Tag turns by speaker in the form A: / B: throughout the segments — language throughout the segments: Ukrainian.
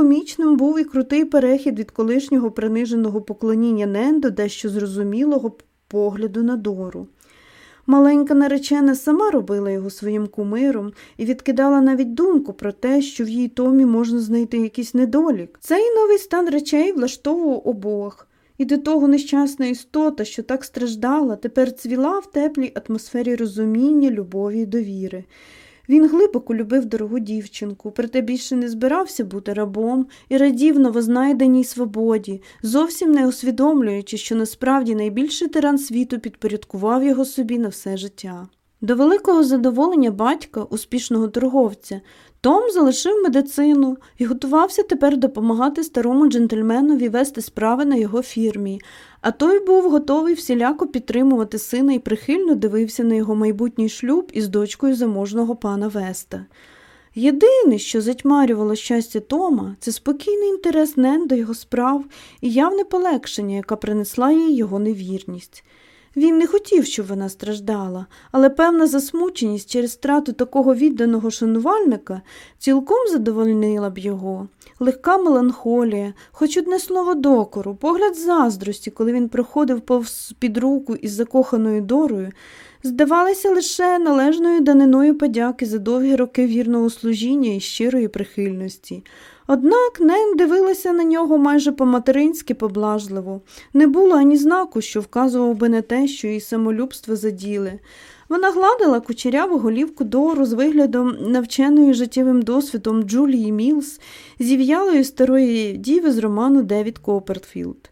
A: комічним був і крутий перехід від колишнього приниженого поклоніння Нен до дещо зрозумілого погляду на дору. Маленька наречена сама робила його своїм кумиром і відкидала навіть думку про те, що в її томі можна знайти якийсь недолік. Цей новий стан речей влаштовував обох, і до того нещасна істота, що так страждала, тепер цвіла в теплій атмосфері розуміння, любові й довіри. Він глибоко любив дорогу дівчинку, проте більше не збирався бути рабом і радів новознайденій свободі, зовсім не усвідомлюючи, що насправді найбільший тиран світу підпорядкував його собі на все життя. До великого задоволення батька, успішного торговця, Том залишив медицину і готувався тепер допомагати старому джентльменові вести справи на його фірмі, а той був готовий всіляко підтримувати сина і прихильно дивився на його майбутній шлюб із дочкою заможного пана Веста. Єдине, що затьмарювало щастя Тома, це спокійний інтерес Нен до його справ і явне полегшення, яка принесла їй його невірність. Він не хотів, щоб вона страждала, але певна засмученість через страту такого відданого шанувальника цілком задовольнила б його. Легка меланхолія, хоч одне слово докору, погляд заздрості, коли він проходив повз під руку із закоханою дорою, здавалися лише належною даниною подяки за довгі роки вірного служіння і щирої прихильності. Однак Нен дивилася на нього майже по-материнськи поблажливо. Не було ані знаку, що вказував би на те, що її самолюбство заділи. Вона гладила кучеряву голівку дору з виглядом навченої життєвим досвідом Джулії Мілс, зів'ялої старої діви з роману Девід Копертфілд.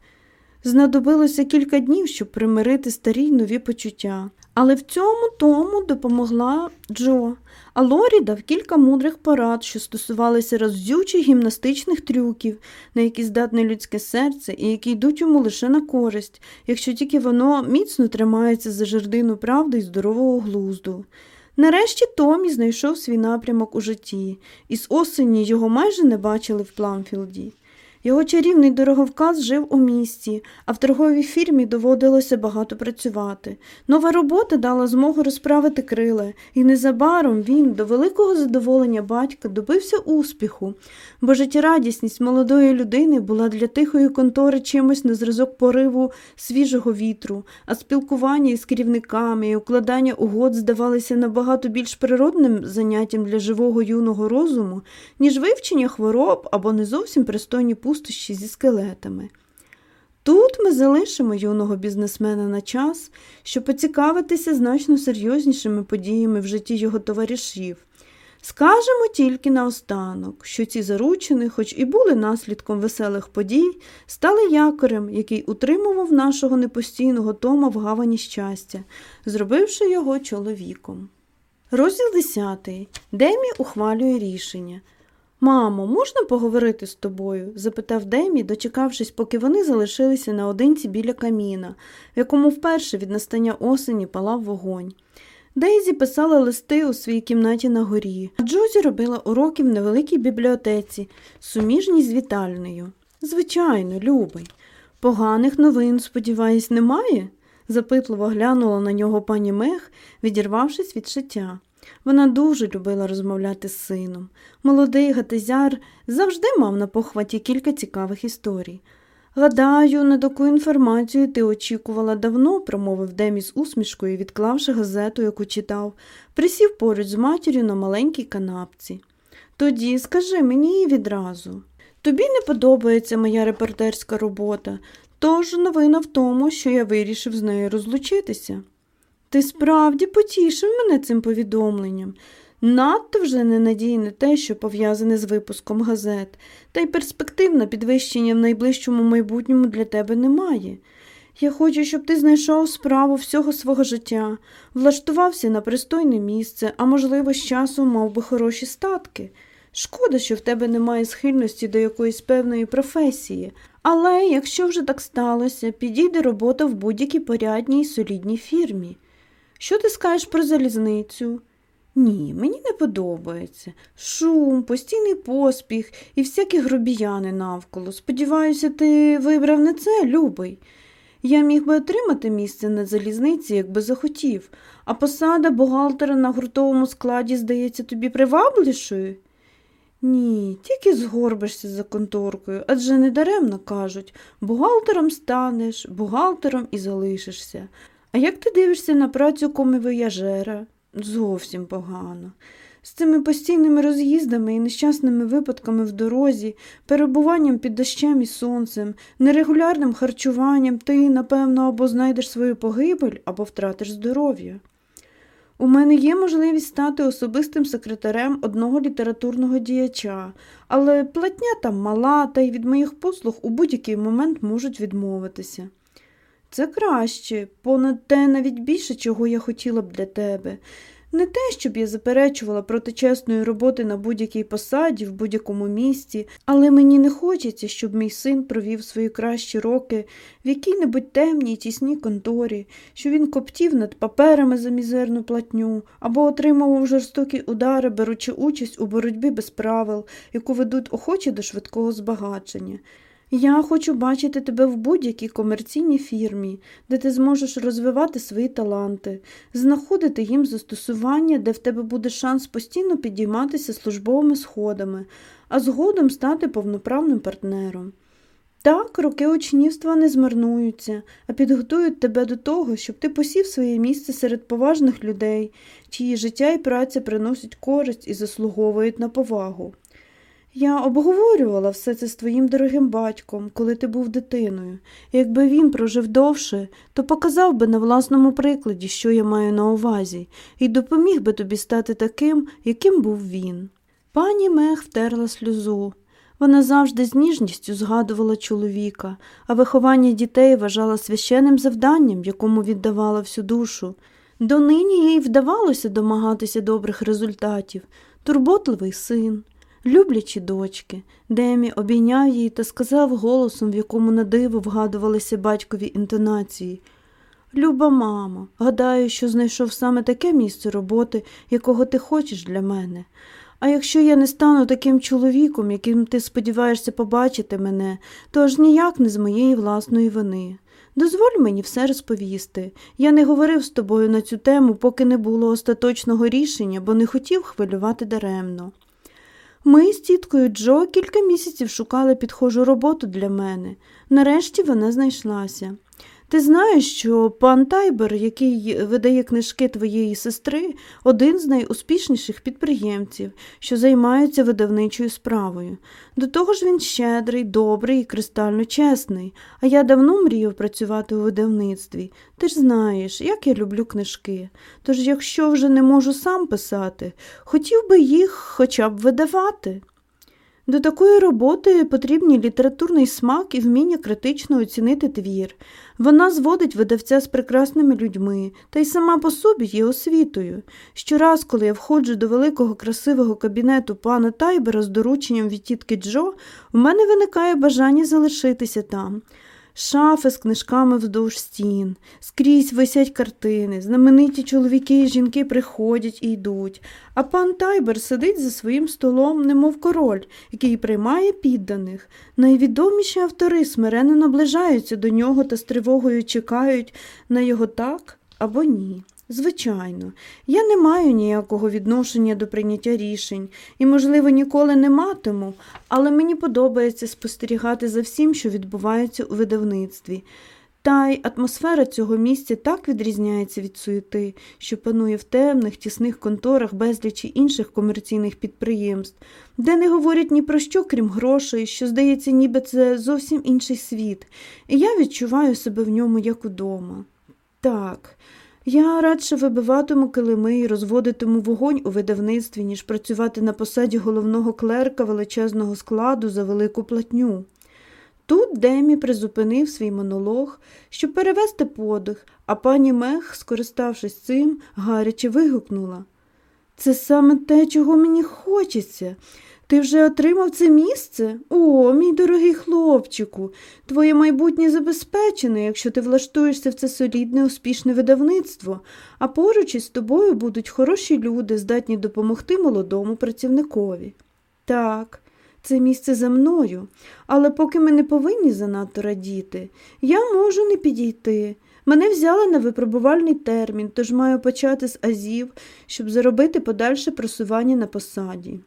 A: Знадобилося кілька днів, щоб примирити старі й нові почуття. Але в цьому тому допомогла Джо, а Лорі дав кілька мудрих порад, що стосувалися роздючих гімнастичних трюків, на які здатне людське серце і які йдуть йому лише на користь, якщо тільки воно міцно тримається за жердину правди і здорового глузду. Нарешті Томі знайшов свій напрямок у житті, і з осені його майже не бачили в Пламфілді. Його чарівний дороговказ жив у місті, а в торговій фірмі доводилося багато працювати. Нова робота дала змогу розправити крила, і незабаром він, до великого задоволення батька, добився успіху, бо життєрадісність молодої людини була для тихої контори чимось на зразок пориву свіжого вітру, а спілкування із керівниками і укладання угод здавалися набагато більш природним заняттям для живого юного розуму, ніж вивчення хвороб або не зовсім пристойні пустощі зі скелетами. Тут ми залишимо юного бізнесмена на час, щоб поцікавитися значно серйознішими подіями в житті його товаришів. Скажемо тільки наостанок, що ці заручини, хоч і були наслідком веселих подій, стали якорем, який утримував нашого непостійного Тома в гавані щастя, зробивши його чоловіком. Розділ 10. Демі ухвалює рішення. Мамо, можна поговорити з тобою? запитав Демі, дочекавшись, поки вони залишилися наодинці біля каміна, в якому вперше від настання осені палав вогонь. Дейзі писала листи у своїй кімнаті на горі, а Джозі робила уроки в невеликій бібліотеці, суміжній з вітальною. Звичайно, любий. Поганих новин, сподіваюсь, немає? запитливо глянула на нього пані Мех, відірвавшись від шиття. Вона дуже любила розмовляти з сином. Молодий гатезяр завжди мав на похваті кілька цікавих історій. Гадаю, на таку інформацію ти очікувала давно, промовив Демі з усмішкою, відклавши газету, яку читав, присів поруч з матір'ю на маленькій канапці. Тоді скажи мені її відразу. Тобі не подобається моя репортерська робота, тож новина в тому, що я вирішив з нею розлучитися. Ти справді потішив мене цим повідомленням. Надто вже ненадійне те, що пов'язане з випуском газет, та й перспектив на підвищення в найближчому майбутньому для тебе немає. Я хочу, щоб ти знайшов справу всього свого життя, влаштувався на пристойне місце, а можливо, з часом мав би хороші статки. Шкода, що в тебе немає схильності до якоїсь певної професії, але якщо вже так сталося, підійде робота в будь-якій порядній і солідній фірмі. Що ти скажеш про залізницю? Ні, мені не подобається. Шум, постійний поспіх і всякі грубіяни навколо. Сподіваюся, ти вибрав не це, любий. Я міг би отримати місце на залізниці, якби захотів, а посада бухгалтера на гуртовому складі здається тобі приваблішою? Ні, тільки згорбишся за конторкою, адже недаремно кажуть бухгалтером станеш, бухгалтером і залишишся. А як ти дивишся на працю комивояжера? Зовсім погано. З цими постійними роз'їздами і нещасними випадками в дорозі, перебуванням під дощем і сонцем, нерегулярним харчуванням ти, напевно, або знайдеш свою погибель, або втратиш здоров'я. У мене є можливість стати особистим секретарем одного літературного діяча, але платня там мала, та й від моїх послуг у будь-який момент можуть відмовитися. Це краще, понад те навіть більше, чого я хотіла б для тебе. Не те, щоб я заперечувала проти чесної роботи на будь-якій посаді, в будь-якому місті, але мені не хочеться, щоб мій син провів свої кращі роки в якій-небудь темній тісній конторі, що він коптів над паперами за мізерну платню або отримував жорстокі удари, беручи участь у боротьбі без правил, яку ведуть охочі до швидкого збагачення. Я хочу бачити тебе в будь-якій комерційній фірмі, де ти зможеш розвивати свої таланти, знаходити їм застосування, де в тебе буде шанс постійно підійматися службовими сходами, а згодом стати повноправним партнером. Так, роки учнівства не змарнуються, а підготують тебе до того, щоб ти посів своє місце серед поважних людей, чиї життя і праця приносять користь і заслуговують на повагу. Я обговорювала все це з твоїм дорогим батьком, коли ти був дитиною, якби він прожив довше, то показав би на власному прикладі, що я маю на увазі, і допоміг би тобі стати таким, яким був він. Пані Мех втерла сльозу. Вона завжди з ніжністю згадувала чоловіка, а виховання дітей вважала священним завданням, якому віддавала всю душу. Донині їй вдавалося домагатися добрих результатів, турботливий син. Люблячі дочки, Демі обійняв її та сказав голосом, в якому на диво вгадувалися батькові інтонації. Люба мамо, гадаю, що знайшов саме таке місце роботи, якого ти хочеш для мене. А якщо я не стану таким чоловіком, яким ти сподіваєшся побачити мене, то аж ніяк не з моєї власної вини. Дозволь мені все розповісти. Я не говорив з тобою на цю тему, поки не було остаточного рішення, бо не хотів хвилювати даремно. Ми з тіткою Джо кілька місяців шукали підхожу роботу для мене. Нарешті вона знайшлася. Ти знаєш, що пан Тайбер, який видає книжки твоєї сестри, один з найуспішніших підприємців, що займаються видавничою справою. До того ж він щедрий, добрий і кристально чесний, а я давно мріяв працювати у видавництві. Ти ж знаєш, як я люблю книжки. Тож, якщо вже не можу сам писати, хотів би їх хоча б видавати. До такої роботи потрібні літературний смак і вміння критично оцінити твір. Вона зводить видавця з прекрасними людьми та й сама по собі є освітою. Щораз, коли я входжу до великого красивого кабінету пана Тайбера з дорученням від тітки Джо, в мене виникає бажання залишитися там шафи з книжками вздовж стін, скрізь висять картини, знамениті чоловіки і жінки приходять і йдуть, а пан Тайбер сидить за своїм столом, немов король, який приймає підданих. Найвідоміші автори смиренно наближаються до нього та з тривогою чекають на його так або ні. Звичайно, я не маю ніякого відношення до прийняття рішень і, можливо, ніколи не матиму, але мені подобається спостерігати за всім, що відбувається у видавництві. Та й атмосфера цього місця так відрізняється від суєти, що панує в темних, тісних конторах безлічі інших комерційних підприємств, де не говорять ні про що, крім грошей, що, здається, ніби це зовсім інший світ, і я відчуваю себе в ньому як удома. Так. Я радше вибиватиму килими і розводитиму вогонь у видавництві, ніж працювати на посаді головного клерка величезного складу за велику платню. Тут Демі призупинив свій монолог, щоб перевести подих, а пані Мех, скориставшись цим, гаряче вигукнула. Це саме те, чого мені хочеться. Ти вже отримав це місце? О, мій дорогий хлопчику, твоє майбутнє забезпечене, якщо ти влаштуєшся в це солідне, успішне видавництво, а поруч із тобою будуть хороші люди, здатні допомогти молодому працівникові. Так, це місце за мною, але поки ми не повинні занадто радіти, я можу не підійти. Мене взяли на випробувальний термін, тож маю почати з азів, щоб заробити подальше просування на посаді.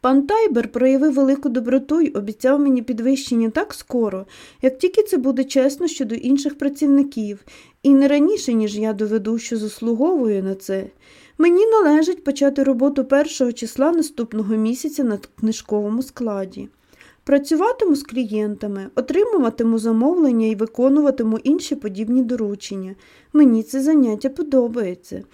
A: Пан Тайбер проявив велику доброту й обіцяв мені підвищення так скоро, як тільки це буде чесно щодо інших працівників, і не раніше, ніж я доведу, що заслуговую на це. Мені належить почати роботу першого числа наступного місяця на книжковому складі. Працюватиму з клієнтами, отримуватиму замовлення і виконуватиму інші подібні доручення. Мені це заняття подобається.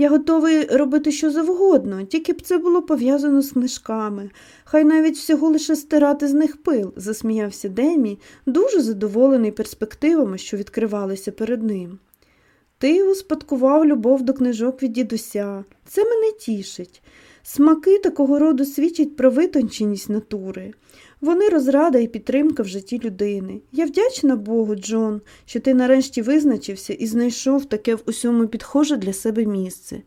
A: Я готовий робити що завгодно, тільки б це було пов'язано з книжками. Хай навіть всього лише стирати з них пил, засміявся Демі, дуже задоволений перспективами, що відкривалися перед ним. Ти успадкував любов до книжок від дідуся. Це мене тішить. Смаки такого роду свідчать про витонченість натури. Вони розрада і підтримка в житті людини. Я вдячна Богу, Джон, що ти нарешті визначився і знайшов таке в усьому підхоже для себе місце.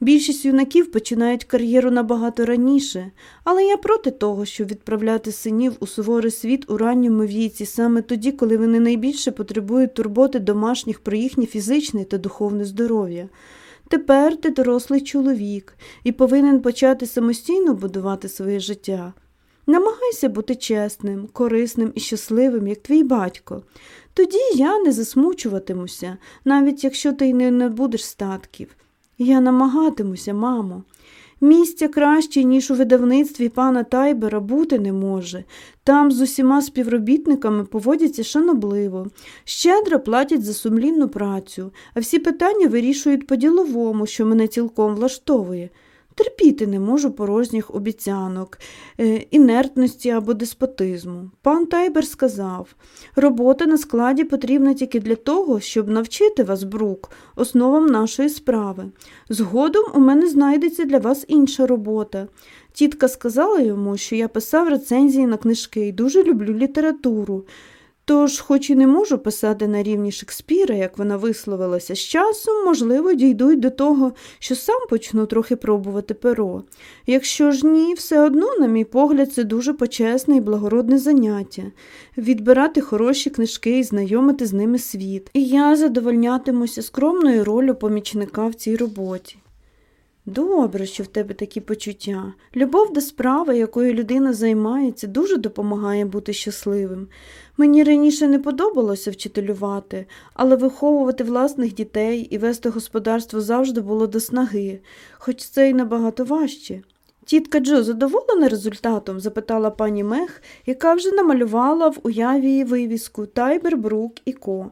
A: Більшість юнаків починають кар'єру набагато раніше, але я проти того, щоб відправляти синів у суворий світ у ранньому віці, саме тоді, коли вони найбільше потребують турботи домашніх про їхнє фізичне та духовне здоров'я. Тепер ти дорослий чоловік і повинен почати самостійно будувати своє життя. Намагайся бути чесним, корисним і щасливим, як твій батько. Тоді я не засмучуватимуся, навіть якщо ти й не набудеш статків. Я намагатимуся, мамо. Місця краще, ніж у видавництві пана Тайбера, бути не може. Там з усіма співробітниками поводяться шанобливо, щедро платять за сумлінну працю, а всі питання вирішують по-діловому, що мене цілком влаштовує. Терпіти не можу порожніх обіцянок, е, інертності або деспотизму. Пан Тайбер сказав робота на складі потрібна тільки для того, щоб навчити вас, Брук, основам нашої справи. Згодом у мене знайдеться для вас інша робота. Тітка сказала йому, що я писав рецензії на книжки і дуже люблю літературу. Тож, хоч і не можу писати на рівні Шекспіра, як вона висловилася, з часом, можливо, дійдуть до того, що сам почну трохи пробувати перо. Якщо ж ні, все одно, на мій погляд, це дуже почесне і благородне заняття відбирати хороші книжки і знайомити з ними світ. І я задовольнятимуся скромною ролью помічника в цій роботі. Добре, що в тебе такі почуття. Любов до справи, якою людина займається, дуже допомагає бути щасливим. Мені раніше не подобалося вчителювати, але виховувати власних дітей і вести господарство завжди було до снаги, хоч це й набагато важче. Тітка Джо задоволена результатом? запитала пані Мех, яка вже намалювала в уяві вивіску Тайбер Брук і Ко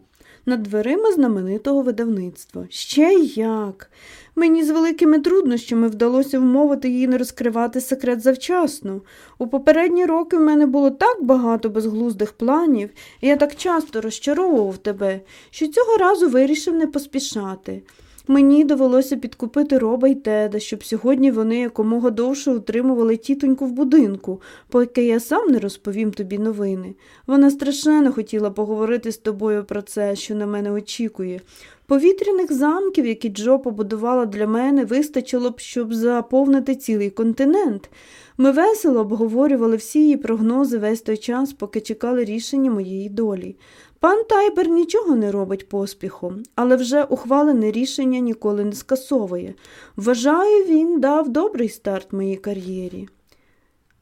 A: над дверима знаменитого видавництва. Ще як. Мені з великими труднощами вдалося вмовити її не розкривати секрет завчасно. У попередні роки в мене було так багато безглуздих планів, і я так часто розчаровував тебе, що цього разу вирішив не поспішати. Мені довелося підкупити роба й теда, щоб сьогодні вони якомога довше утримували тітоньку в будинку, поки я сам не розповім тобі новини. Вона страшенно хотіла поговорити з тобою про це, що на мене очікує. Повітряних замків, які Джо побудувала для мене, вистачило б, щоб заповнити цілий континент. Ми весело обговорювали всі її прогнози весь той час, поки чекали рішення моєї долі. Пан Тайбер нічого не робить поспіхом, але вже ухвалене рішення ніколи не скасовує. Вважаю, він дав добрий старт моїй кар'єрі.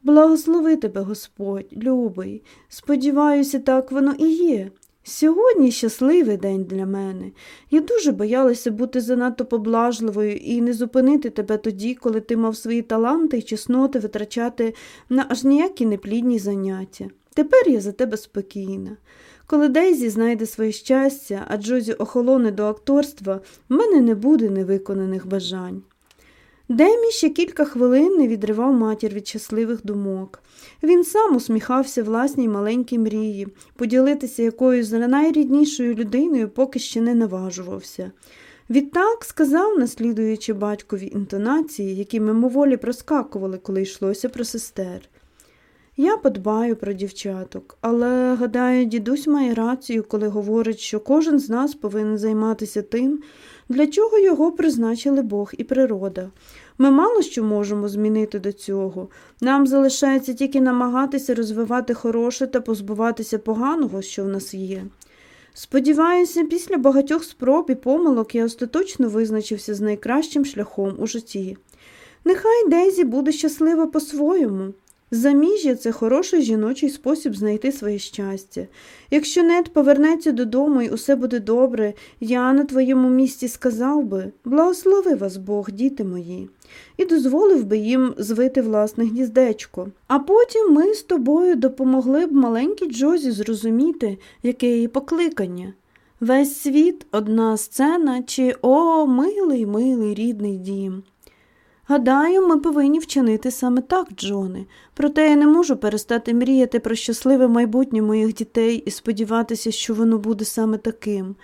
A: Благослови тебе, Господь, любий. Сподіваюся, так воно і є. Сьогодні щасливий день для мене. Я дуже боялася бути занадто поблажливою і не зупинити тебе тоді, коли ти мав свої таланти і чесноти витрачати на аж ніякі неплідні заняття. Тепер я за тебе спокійна. Коли Дейзі знайде своє щастя, а Джозі охолоне до акторства, в мене не буде невиконаних бажань. Демі ще кілька хвилин не відривав матір від щасливих думок. Він сам усміхався власній маленькій мрії, поділитися якоюсь найріднішою людиною поки ще не наважувався. Відтак сказав, наслідуючи батькові інтонації, які мимоволі проскакували, коли йшлося про сестер. Я подбаю про дівчаток, але, гадаю, дідусь має рацію, коли говорить, що кожен з нас повинен займатися тим, для чого його призначили Бог і природа. Ми мало що можемо змінити до цього. Нам залишається тільки намагатися розвивати хороше та позбуватися поганого, що в нас є. Сподіваюся, після багатьох спроб і помилок я остаточно визначився з найкращим шляхом у житті. Нехай Дезі буде щаслива по-своєму. Заміжжя це хороший жіночий спосіб знайти своє щастя. Якщо Нед повернеться додому і усе буде добре, я на твоєму місці сказав би благослови вас Бог, діти мої, і дозволив би їм звити власне гніздечко. А потім ми з тобою допомогли б маленькій Джозі зрозуміти, яке її покликання. Весь світ одна сцена, чи о, милий, милий рідний дім. Гадаю, ми повинні вчинити саме так, Джоне, проте я не можу перестати мріяти про щасливе майбутнє моїх дітей і сподіватися, що воно буде саме таким.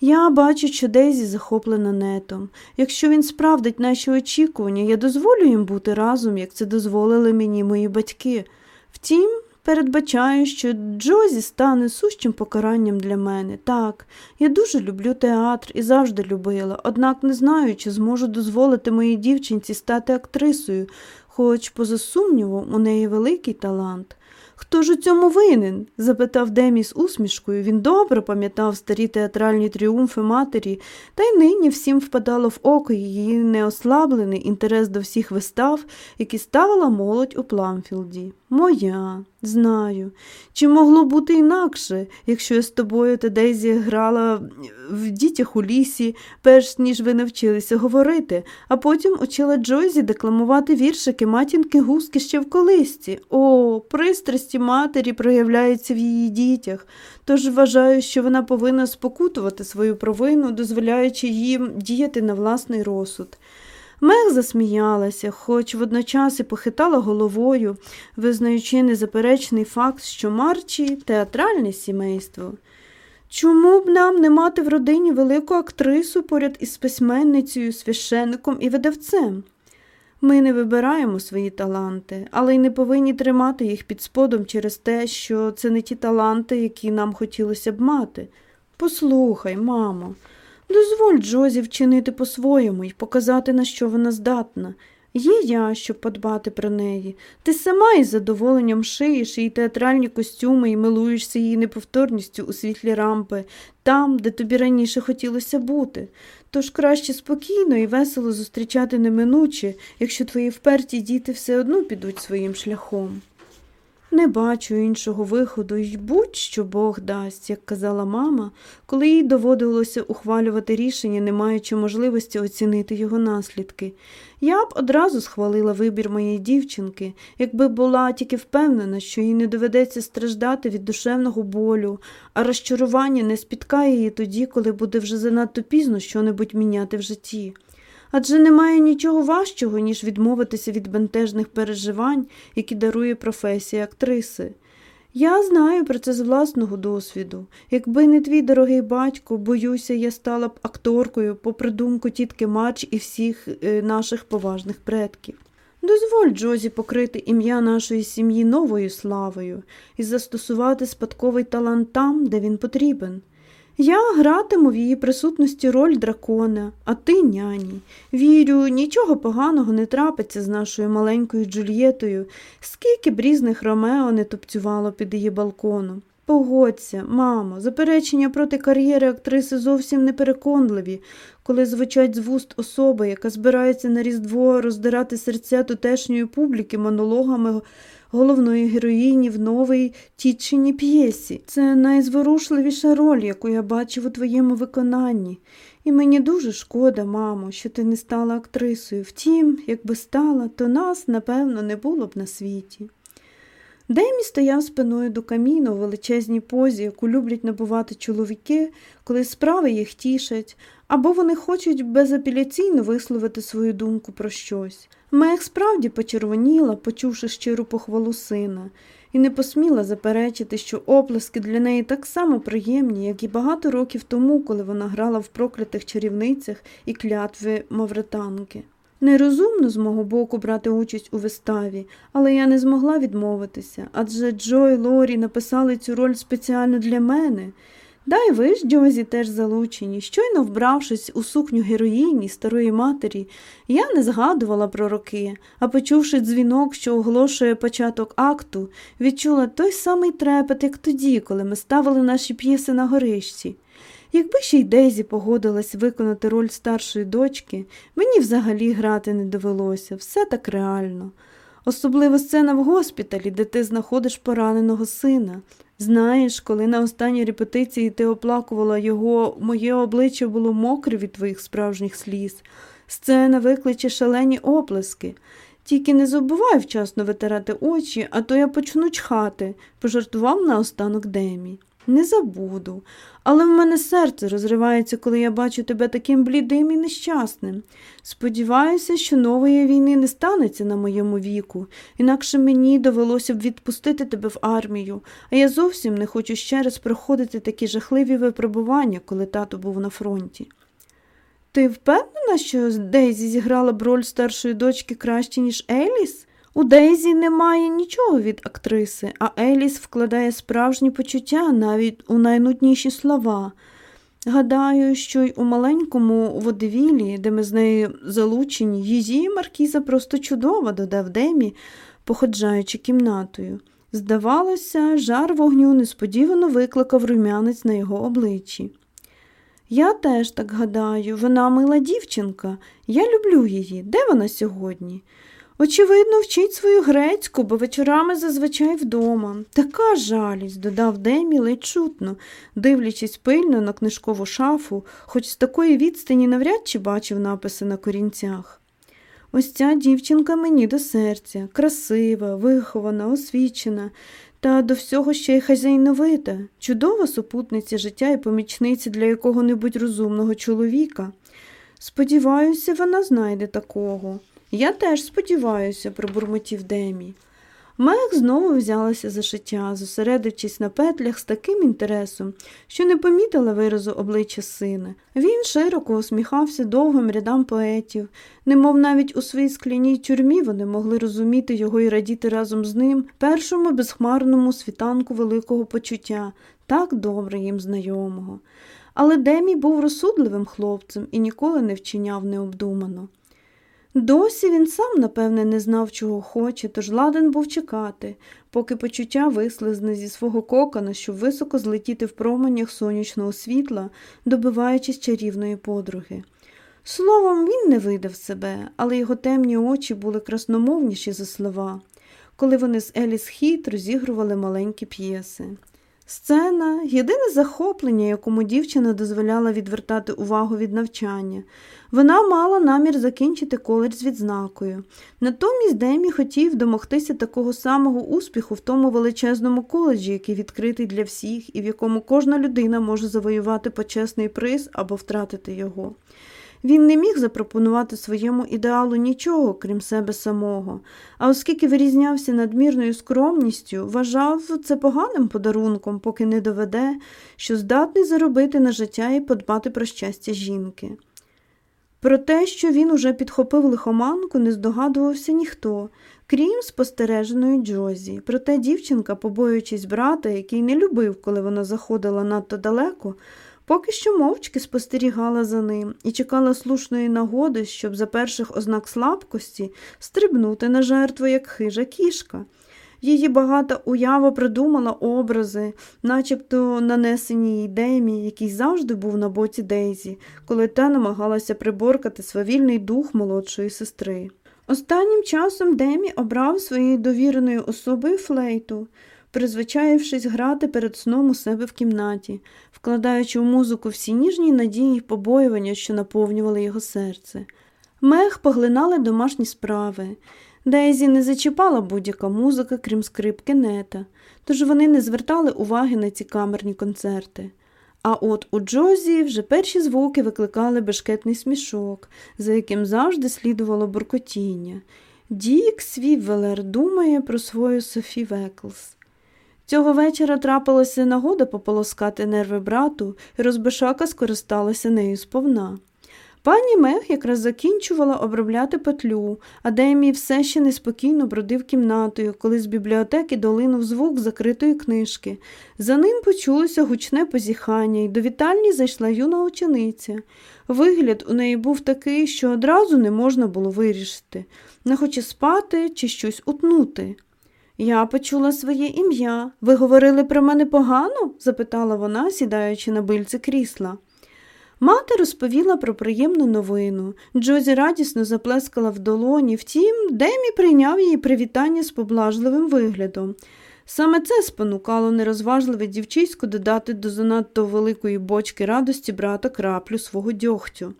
A: Я бачу, що Дейзі захоплена нетом. Якщо він справдить наші очікування, я дозволю їм бути разом, як це дозволили мені мої батьки. Втім, Передбачаю, що Джозі стане сущим покаранням для мене. Так, я дуже люблю театр і завжди любила, однак не знаю, чи зможу дозволити моїй дівчинці стати актрисою, хоч, поза сумнівом, у неї великий талант. Хто ж у цьому винен? запитав Демі з усмішкою. Він добре пам'ятав старі театральні тріумфи матері, та й нині всім впадало в око її неослаблений інтерес до всіх вистав, які ставила молодь у Пламфілді. Моя, знаю. Чи могло бути інакше, якщо я з тобою та Дейзі грала в дітях у лісі, перш ніж ви навчилися говорити, а потім учила Джойзі декламувати віршики матінки гуски ще в колисці. О, пристрасті матері проявляються в її дітях, тож вважаю, що вона повинна спокутувати свою провину, дозволяючи їм діяти на власний розсуд. Мех засміялася, хоч водночас і похитала головою, визнаючи незаперечний факт, що Марчі театральне сімейство. Чому б нам не мати в родині велику актрису поряд із письменницею, священником і видавцем? Ми не вибираємо свої таланти, але й не повинні тримати їх під сподом через те, що це не ті таланти, які нам хотілося б мати. Послухай, мамо, Дозволь Джозі вчинити по-своєму і показати, на що вона здатна. Є я, щоб подбати про неї. Ти сама із задоволенням шиєш її театральні костюми і милуєшся її неповторністю у світлі рампи, там, де тобі раніше хотілося бути. Тож краще спокійно і весело зустрічати неминуче, якщо твої вперті діти все одно підуть своїм шляхом. Не бачу іншого виходу й будь-що Бог дасть, як казала мама, коли їй доводилося ухвалювати рішення, не маючи можливості оцінити його наслідки. Я б одразу схвалила вибір моєї дівчинки, якби була тільки впевнена, що їй не доведеться страждати від душевного болю, а розчарування не спіткає її тоді, коли буде вже занадто пізно щонебудь міняти в житті адже немає нічого важчого, ніж відмовитися від бентежних переживань, які дарує професія актриси. Я знаю про це з власного досвіду. Якби не твій дорогий батько, боюся, я стала б акторкою по придумку тітки Марч і всіх е, наших поважних предків. Дозволь Джозі покрити ім'я нашої сім'ї новою славою і застосувати спадковий талант там, де він потрібен. Я гратиму в її присутності роль дракона, а ти няні. Вірю, нічого поганого не трапиться з нашою маленькою Джульєтою, скільки б різних Ромео не топцювало під її балконом. Погодься, мамо, заперечення проти кар'єри актриси зовсім непереконливі, коли звучать з вуст особи, яка збирається на Різдво роздирати серця тутешньої публіки монологами головної героїні в новій тітчині п'єсі. Це найзворушливіша роль, яку я бачив у твоєму виконанні. І мені дуже шкода, мамо, що ти не стала актрисою. Втім, якби стала, то нас, напевно, не було б на світі. Демі стояв спиною до каміну у величезній позі, яку люблять набувати чоловіки, коли справи їх тішать, або вони хочуть безапеляційно висловити свою думку про щось. Мех справді почервоніла, почувши щиру похвалу сина, і не посміла заперечити, що оплески для неї так само приємні, як і багато років тому, коли вона грала в проклятих чарівницях і клятви мавританки. Нерозумно з мого боку брати участь у виставі, але я не змогла відмовитися, адже Джо і Лорі написали цю роль спеціально для мене. Дай ви ж, Джозі, теж залучені. Щойно вбравшись у сукню героїні старої матері, я не згадувала про роки, а почувши дзвінок, що оголошує початок акту, відчула той самий трепет, як тоді, коли ми ставили наші п'єси на горищі. Якби ще й Дейзі погодилась виконати роль старшої дочки, мені взагалі грати не довелося, все так реально. Особливо сцена в госпіталі, де ти знаходиш пораненого сина. Знаєш, коли на останній репетиції ти оплакувала його, моє обличчя було мокре від твоїх справжніх сліз. Сцена викличе шалені оплески. Тільки не забувай вчасно витирати очі, а то я почну чхати, пожартував наостанок Демі. Не забуду, але в мене серце розривається, коли я бачу тебе таким блідим і нещасним. Сподіваюся, що нової війни не станеться на моєму віку, інакше мені довелося б відпустити тебе в армію, а я зовсім не хочу ще раз проходити такі жахливі випробування, коли тато був на фронті. Ти впевнена, що Дейзі зіграла б роль старшої дочки краще, ніж Еліс? У Дейзі немає нічого від актриси, а Еліс вкладає справжні почуття навіть у найнудніші слова. Гадаю, що й у маленькому водевілі, де ми з нею залучені, її маркіза просто чудова, додав Демі, походжаючи кімнатою. Здавалося, жар вогню несподівано викликав рум'янець на його обличчі. Я теж так гадаю, вона мила дівчинка. Я люблю її. Де вона сьогодні? Очевидно, вчить свою грецьку, бо вечорами зазвичай вдома. Така жалість, додав Демі ледь чутно, дивлячись пильно на книжкову шафу, хоч з такої відстані навряд чи бачив написи на корінцях. Ось ця дівчинка мені до серця, красива, вихована, освічена, та до всього ще й хазяйновита, чудова супутниця життя і помічниця для якого-небудь розумного чоловіка. Сподіваюся, вона знайде такого. Я теж сподіваюся, пробурмотів Демі. Мех знову взялася за шиття, зосередившись на петлях з таким інтересом, що не помітила виразу обличчя сина. Він широко усміхався довгим рядам поетів, немов навіть у своїй скляній тюрмі вони могли розуміти його і радіти разом з ним першому безхмарному світанку великого почуття, так добре їм знайомого. Але Демі був розсудливим хлопцем і ніколи не вчиняв необдумано. Досі він сам, напевне, не знав, чого хоче, тож ладен був чекати, поки почуття вислизне зі свого кокона, щоб високо злетіти в променях сонячного світла, добиваючись чарівної подруги. Словом, він не видав себе, але його темні очі були красномовніші за слова, коли вони з Еліс Хіт розігрували маленькі п'єси. Сцена єдине захоплення, якому дівчина дозволяла відвертати увагу від навчання. Вона мала намір закінчити коледж з відзнакою. Натомість Демі хотів домогтися такого самого успіху в тому величезному коледжі, який відкритий для всіх, і в якому кожна людина може завоювати почесний приз або втратити його. Він не міг запропонувати своєму ідеалу нічого, крім себе самого, а оскільки вирізнявся надмірною скромністю, вважав це поганим подарунком, поки не доведе, що здатний заробити на життя і подбати про щастя жінки. Про те, що він уже підхопив лихоманку, не здогадувався ніхто, крім спостереженої Джозі. Проте дівчинка, побоюючись брата, який не любив, коли вона заходила надто далеко, поки що мовчки спостерігала за ним і чекала слушної нагоди, щоб за перших ознак слабкості стрибнути на жертву, як хижа кішка. Її багата уява придумала образи, начебто нанесені їй Демі, який завжди був на боці Дейзі, коли та намагалася приборкати свавільний дух молодшої сестри. Останнім часом Демі обрав своєю довіреною особою флейту, призвичаївшись грати перед сном у себе в кімнаті, вкладаючи в музику всі ніжні надії й побоювання, що наповнювали його серце. Мег поглинали домашні справи. Дейзі не зачіпала будь-яка музика, крім скрипки Ната, тож вони не звертали уваги на ці камерні концерти. А от у Джозі вже перші звуки викликали бешкетний смішок, за яким завжди слідувало буркотіння. Дік Свівелер думає про свою Софі Веклс. Цього вечора трапилася нагода пополоскати нерви брату, і розбишака скористалася нею сповна. Пані Мех якраз закінчувала обробляти петлю, а Демій все ще неспокійно бродив кімнатою, коли з бібліотеки долинув звук закритої книжки. За ним почулося гучне позіхання, і до вітальні зайшла юна учениця. Вигляд у неї був такий, що одразу не можна було вирішити не хоче спати чи щось утнути. Я почула своє ім'я. Ви говорили про мене погано? запитала вона, сідаючи на бильце крісла. Мати розповіла про приємну новину. Джозі радісно заплескала в долоні, втім, Демі прийняв її привітання з поблажливим виглядом. Саме це спонукало нерозважливе дівчисько додати до занадто великої бочки радості брата краплю свого дьогтю.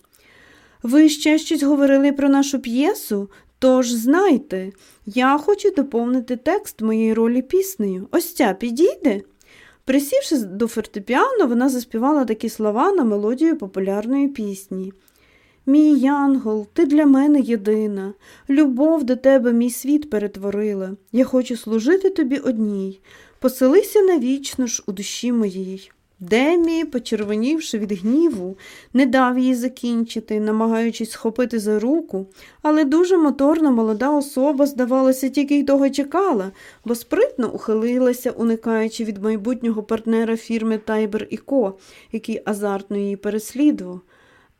A: Ви ще щось говорили про нашу п'єсу? Тож знайте, я хочу доповнити текст моєї ролі піснею. Ось ця підійде. Присівши до фортепіано, вона заспівала такі слова на мелодію популярної пісні. Мій янгол, ти для мене єдина, любов до тебе мій світ перетворила. Я хочу служити тобі одній. Поселися навічно ж у душі моїй. Демі, почервонівши від гніву, не дав їй закінчити, намагаючись схопити за руку, але дуже моторна молода особа, здавалося, тільки й того чекала, бо спритно ухилилася, уникаючи від майбутнього партнера фірми Тайбер і Ко, який азартно її переслідував.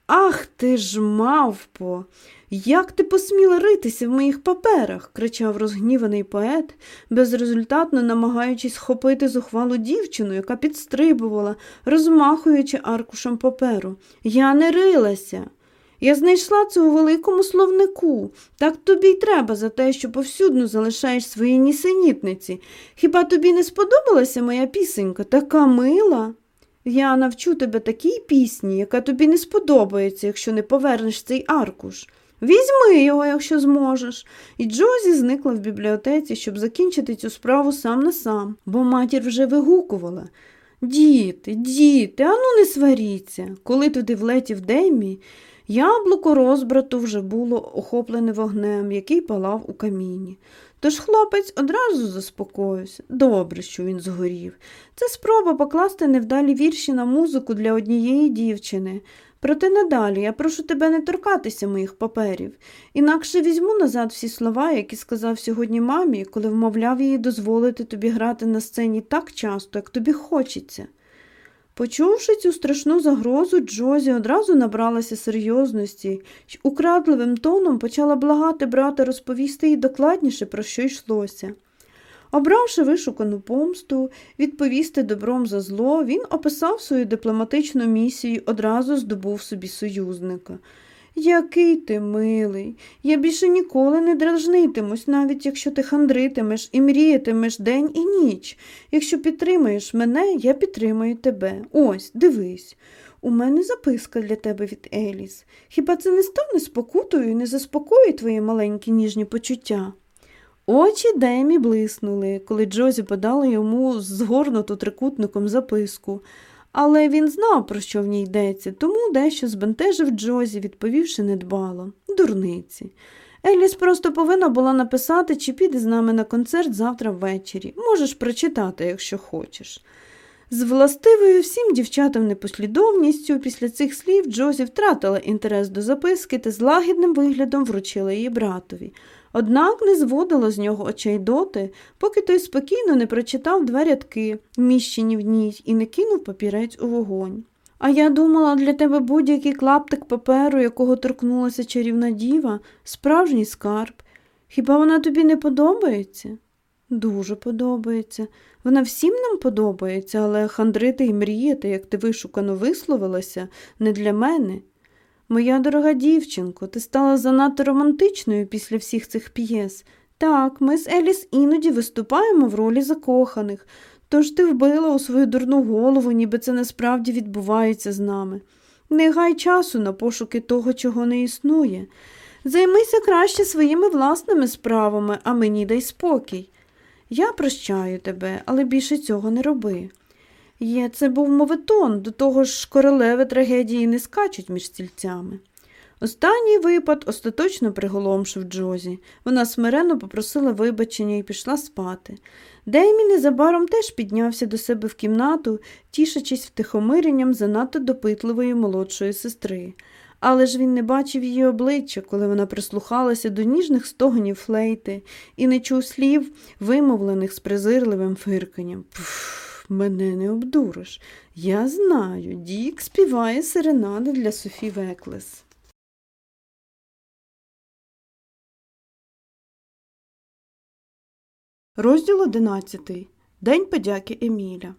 A: Ах ти ж, мавпо! Як ти посміла ритися в моїх паперах? кричав розгніваний поет, безрезультатно намагаючись схопити зухвалу дівчину, яка підстрибувала, розмахуючи аркушем паперу. Я не рилася. Я знайшла це у великому словнику. Так тобі й треба за те, що повсюдно залишаєш свої нісенітниці. Хіба тобі не сподобалася моя пісенька, така мила? Я навчу тебе такій пісні, яка тобі не сподобається, якщо не повернеш цей аркуш. Візьми його, якщо зможеш. І Джозі зникла в бібліотеці, щоб закінчити цю справу сам на сам, бо матір вже вигукувала. Діти, діти, ану не сваріться. Коли туди влетів Демі, яблуко розбрату вже було охоплене вогнем, який палав у каміні. Тож хлопець одразу заспокоївся. Добре, що він згорів. Це спроба покласти невдалі вірші на музику для однієї дівчини. Проте надалі я прошу тебе не торкатися моїх паперів, інакше візьму назад всі слова, які сказав сьогодні мамі, коли вмовляв її дозволити тобі грати на сцені так часто, як тобі хочеться. Почувши цю страшну загрозу, Джозі одразу набралася серйозності й украдливим тоном почала благати брата розповісти їй докладніше, про що йшлося. Обравши вишукану помсту, відповісти добром за зло, він описав свою дипломатичну місію і одразу здобув собі союзника. Який ти милий, я більше ніколи не дражнитимусь, навіть якщо ти хандритимеш і мріятимеш день і ніч. Якщо підтримаєш мене, я підтримаю тебе. Ось, дивись. У мене записка для тебе від Еліс. Хіба це не стане спокутою і не заспокоїть твої маленькі ніжні почуття? Очі Демі блиснули, коли Джозі подала йому згорнуту трикутником записку, але він знав, про що в ній йдеться, тому дещо збентежив Джозі, відповівши недбало. Дурниці. Еліс просто повинна була написати, чи піде з нами на концерт завтра ввечері. Можеш прочитати, якщо хочеш. З властивою всім дівчатам непослідовністю після цих слів Джозі втратила інтерес до записки та з лагідним виглядом вручила її братові. Однак не зводила з нього очей доти, поки той спокійно не прочитав два рядки, вміщені в ній, і не кинув папірець у вогонь. А я думала, для тебе будь-який клаптик паперу, якого торкнулася чарівна діва, справжній скарб. Хіба вона тобі не подобається? Дуже подобається. Вона всім нам подобається, але хандрити і мріяти, як ти вишукано висловилася, не для мене. Моя дорога дівчинко, ти стала занадто романтичною після всіх цих п'єс. Так, ми з Еліс іноді виступаємо в ролі закоханих, тож ти вбила у свою дурну голову, ніби це насправді відбувається з нами. Не гай часу на пошуки того, чого не існує. Займися краще своїми власними справами, а мені дай спокій. Я прощаю тебе, але більше цього не роби. Є, це був моветон, до того ж королеви трагедії не скачуть між стільцями. Останній випад остаточно приголомшив Джозі. Вона смиренно попросила вибачення і пішла спати. Деймі незабаром теж піднявся до себе в кімнату, тішачись втихомиренням занадто допитливої молодшої сестри. Але ж він не бачив її обличчя, коли вона прислухалася до ніжних стогонів флейти і не чув слів, вимовлених з презирливим фирканням. Пф мене не обдуриш. Я знаю, Дік співає серенади для Софі Веклес. Розділ одинадцятий. День подяки Еміля.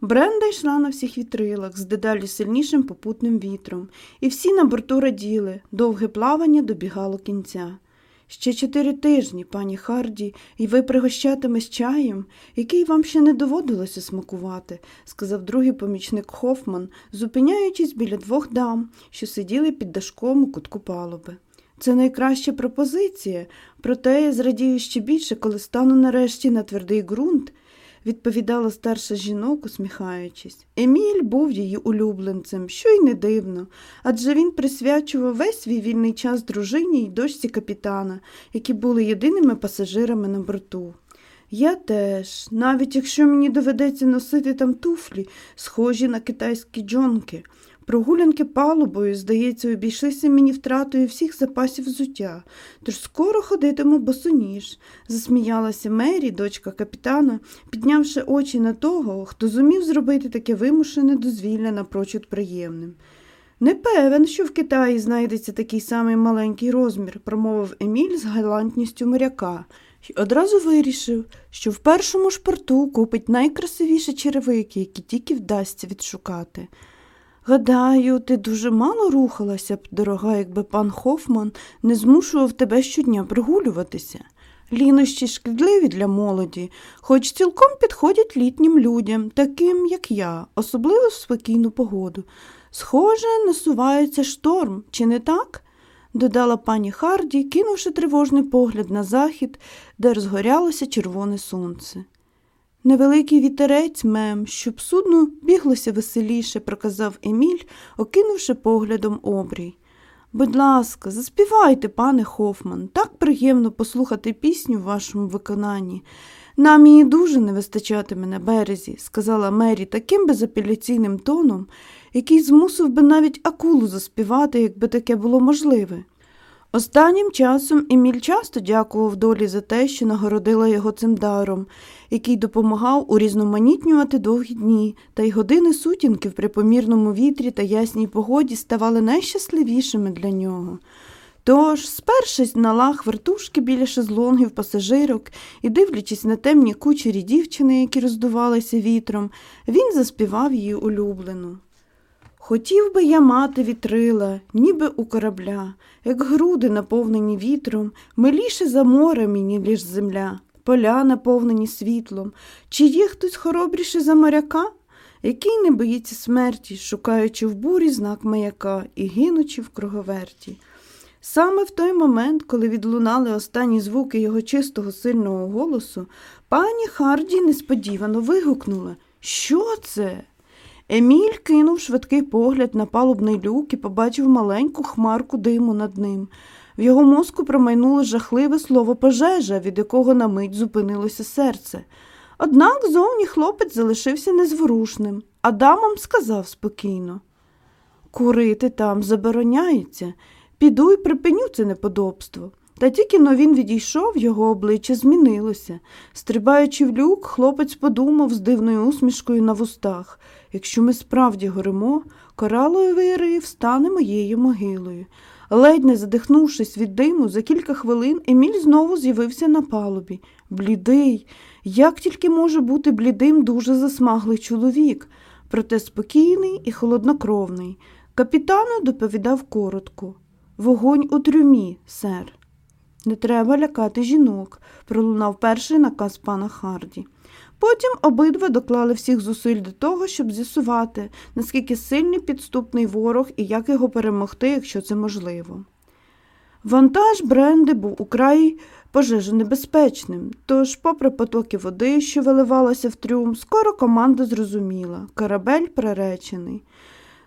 A: Бренда йшла на всіх вітрилах з дедалі сильнішим попутним вітром, і всі на борту раділи, довге плавання добігало кінця. Ще чотири тижні, пані Харді, і ви пригощатиме чаєм, який вам ще не доводилося смакувати, сказав другий помічник Хофман, зупиняючись біля двох дам, що сиділи під дашком у кутку палуби. Це найкраща пропозиція, проте я зрадію ще більше, коли стану нарешті на твердий ґрунт, відповідала старша жінок, усміхаючись. Еміль був її улюбленцем, що й не дивно, адже він присвячував весь свій вільний час дружині й дочці капітана, які були єдиними пасажирами на борту. Я теж, навіть якщо мені доведеться носити там туфлі, схожі на китайські джонки. Прогулянки палубою, здається, обійшлися мені втратою всіх запасів взуття, тож скоро ходитиму босоніж, засміялася Мері, дочка капітана, піднявши очі на того, хто зумів зробити таке вимушене дозвілля напрочуд приємним. Не певен, що в Китаї знайдеться такий самий маленький розмір, промовив Еміль з галантністю моряка, і одразу вирішив, що в першому ж порту купить найкрасивіші черевики, які тільки вдасться відшукати. Гадаю, ти дуже мало рухалася б, дорога, якби пан Хофман не змушував тебе щодня прогулюватися. Лінощі шкідливі для молоді, хоч цілком підходять літнім людям, таким, як я, особливо в спокійну погоду. Схоже, насувається шторм, чи не так? додала пані Харді, кинувши тривожний погляд на захід, де розгорялося червоне сонце. Невеликий вітерець мем, щоб судно біглося веселіше, проказав Еміль, окинувши поглядом обрій. Будь ласка, заспівайте, пане Хофман, так приємно послухати пісню в вашому виконанні. Нам її дуже не вистачатиме на березі, сказала Мері таким безапеляційним тоном, який змусив би навіть акулу заспівати, якби таке було можливе. Останнім часом Еміль часто дякував долі за те, що нагородила його цим даром, який допомагав урізноманітнювати довгі дні, та й години сутінків при помірному вітрі та ясній погоді ставали найщасливішими для нього. Тож, спершись на лах вертушки біля шезлонгів пасажирок і дивлячись на темні кучері дівчини, які роздувалися вітром, він заспівав її улюблену. Хотів би я мати вітрила, ніби у корабля, як груди, наповнені вітром, миліше за море мені, ніж земля, поля наповнені світлом. Чи є хтось хоробріше за моряка, який не боїться смерті, шукаючи в бурі знак маяка і гинучи в круговерті. Саме в той момент, коли відлунали останні звуки його чистого сильного голосу, пані Харді несподівано вигукнула Що це? Еміль кинув швидкий погляд на палубний люк і побачив маленьку хмарку диму над ним. В його мозку промайнуло жахливе слово пожежа, від якого на мить зупинилося серце. Однак зовні хлопець залишився незворушним, а дамам сказав спокійно Курити там забороняється, піду й припиню це неподобство. Та тільки но він відійшов, його обличчя змінилося. Стрибаючи в люк, хлопець подумав з дивною усмішкою на вустах якщо ми справді горимо, кораловий риф стане моєю могилою. Ледь не задихнувшись від диму, за кілька хвилин Еміль знову з'явився на палубі. Блідий, як тільки може бути блідим дуже засмаглий чоловік, проте спокійний і холоднокровний. Капітану доповідав коротко Вогонь у трюмі, сер. Не треба лякати жінок, пролунав перший наказ пана Харді. Потім обидва доклали всіх зусиль до того, щоб з'ясувати, наскільки сильний підступний ворог і як його перемогти, якщо це можливо. Вантаж бренди був украй пожежонебезпечним, тож, попри потоки води, що виливалося в трюм, скоро команда зрозуміла корабель приречений.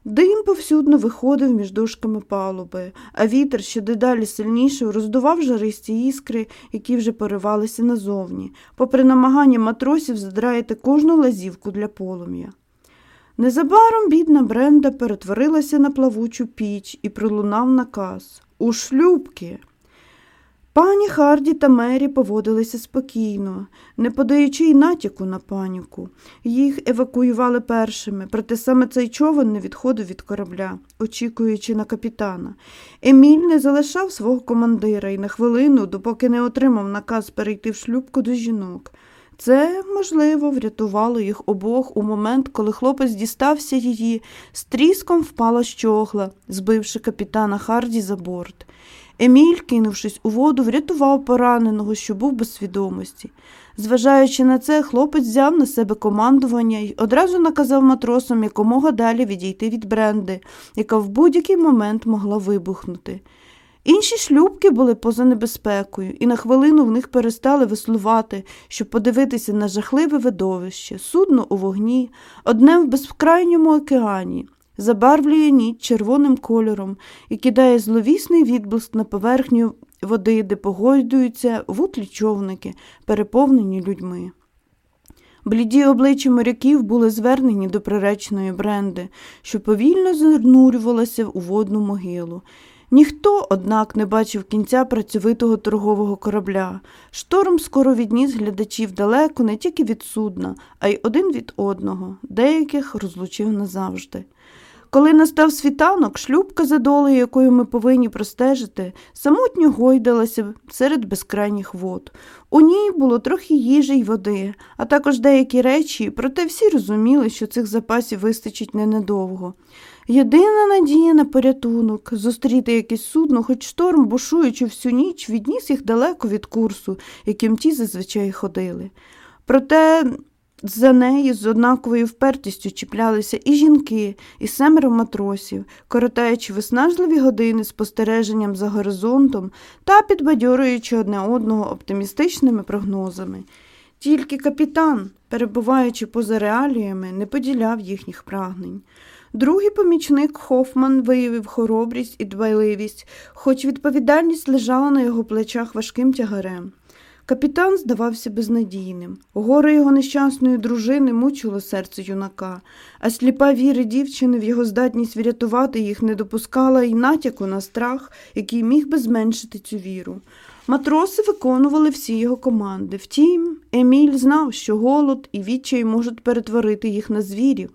A: Дим повсюдно виходив між дошками палуби, а вітер, ще дедалі сильніше, роздував жаристі іскри, які вже поривалися назовні, попри намагання матросів задраїти кожну лазівку для полум'я. Незабаром бідна Бренда перетворилася на плавучу піч і пролунав наказ У шлюбки. Пані Харді та Мері поводилися спокійно, не подаючи й натяку на паніку. Їх евакуювали першими, проте саме цей човен не відходив від корабля, очікуючи на капітана. Еміль не залишав свого командира і на хвилину, допоки не отримав наказ перейти в шлюбку до жінок. Це, можливо, врятувало їх обох у момент, коли хлопець дістався її, з тріском впала щогла, збивши капітана Харді за борт. Еміль, кинувшись у воду, врятував пораненого, що був без свідомості. Зважаючи на це, хлопець взяв на себе командування і одразу наказав матросам якомога далі відійти від бренди, яка в будь-який момент могла вибухнути. Інші шлюбки були поза небезпекою, і на хвилину в них перестали веслувати, щоб подивитися на жахливе видовище, судно у вогні, одне в безкрайньому океані, забарвлює ніч червоним кольором і кидає зловісний відблиск на поверхню води, де погойдуються вутлі човники, переповнені людьми. Бліді обличчя моряків були звернені до приреченої бренди, що повільно занурювалася у водну могилу. Ніхто, однак, не бачив кінця працьовитого торгового корабля. Шторм скоро відніс глядачів далеко не тільки від судна, а й один від одного, деяких розлучив назавжди. Коли настав світанок, шлюбка за долею, якою ми повинні простежити, самотньо гойдалася серед безкрайніх вод. У ній було трохи їжі й води, а також деякі речі, проте всі розуміли, що цих запасів вистачить ненадовго. Єдина надія на порятунок зустріти якесь судно, хоч шторм, бушуючи всю ніч, відніс їх далеко від курсу, яким ті зазвичай ходили. Проте за неї з однаковою впертістю чіплялися і жінки, і семеро матросів, коротаючи виснажливі години спостереженням за горизонтом та підбадьорюючи одне одного оптимістичними прогнозами. Тільки капітан, перебуваючи поза реаліями, не поділяв їхніх прагнень. Другий помічник Хофман виявив хоробрість і дбайливість, хоч відповідальність лежала на його плечах важким тягарем. Капітан здавався безнадійним. Горе його нещасної дружини мучило серце юнака, а сліпа віри дівчини в його здатність врятувати їх не допускала й натяку на страх, який міг би зменшити цю віру. Матроси виконували всі його команди. Втім, Еміль знав, що голод і відчай можуть перетворити їх на звірів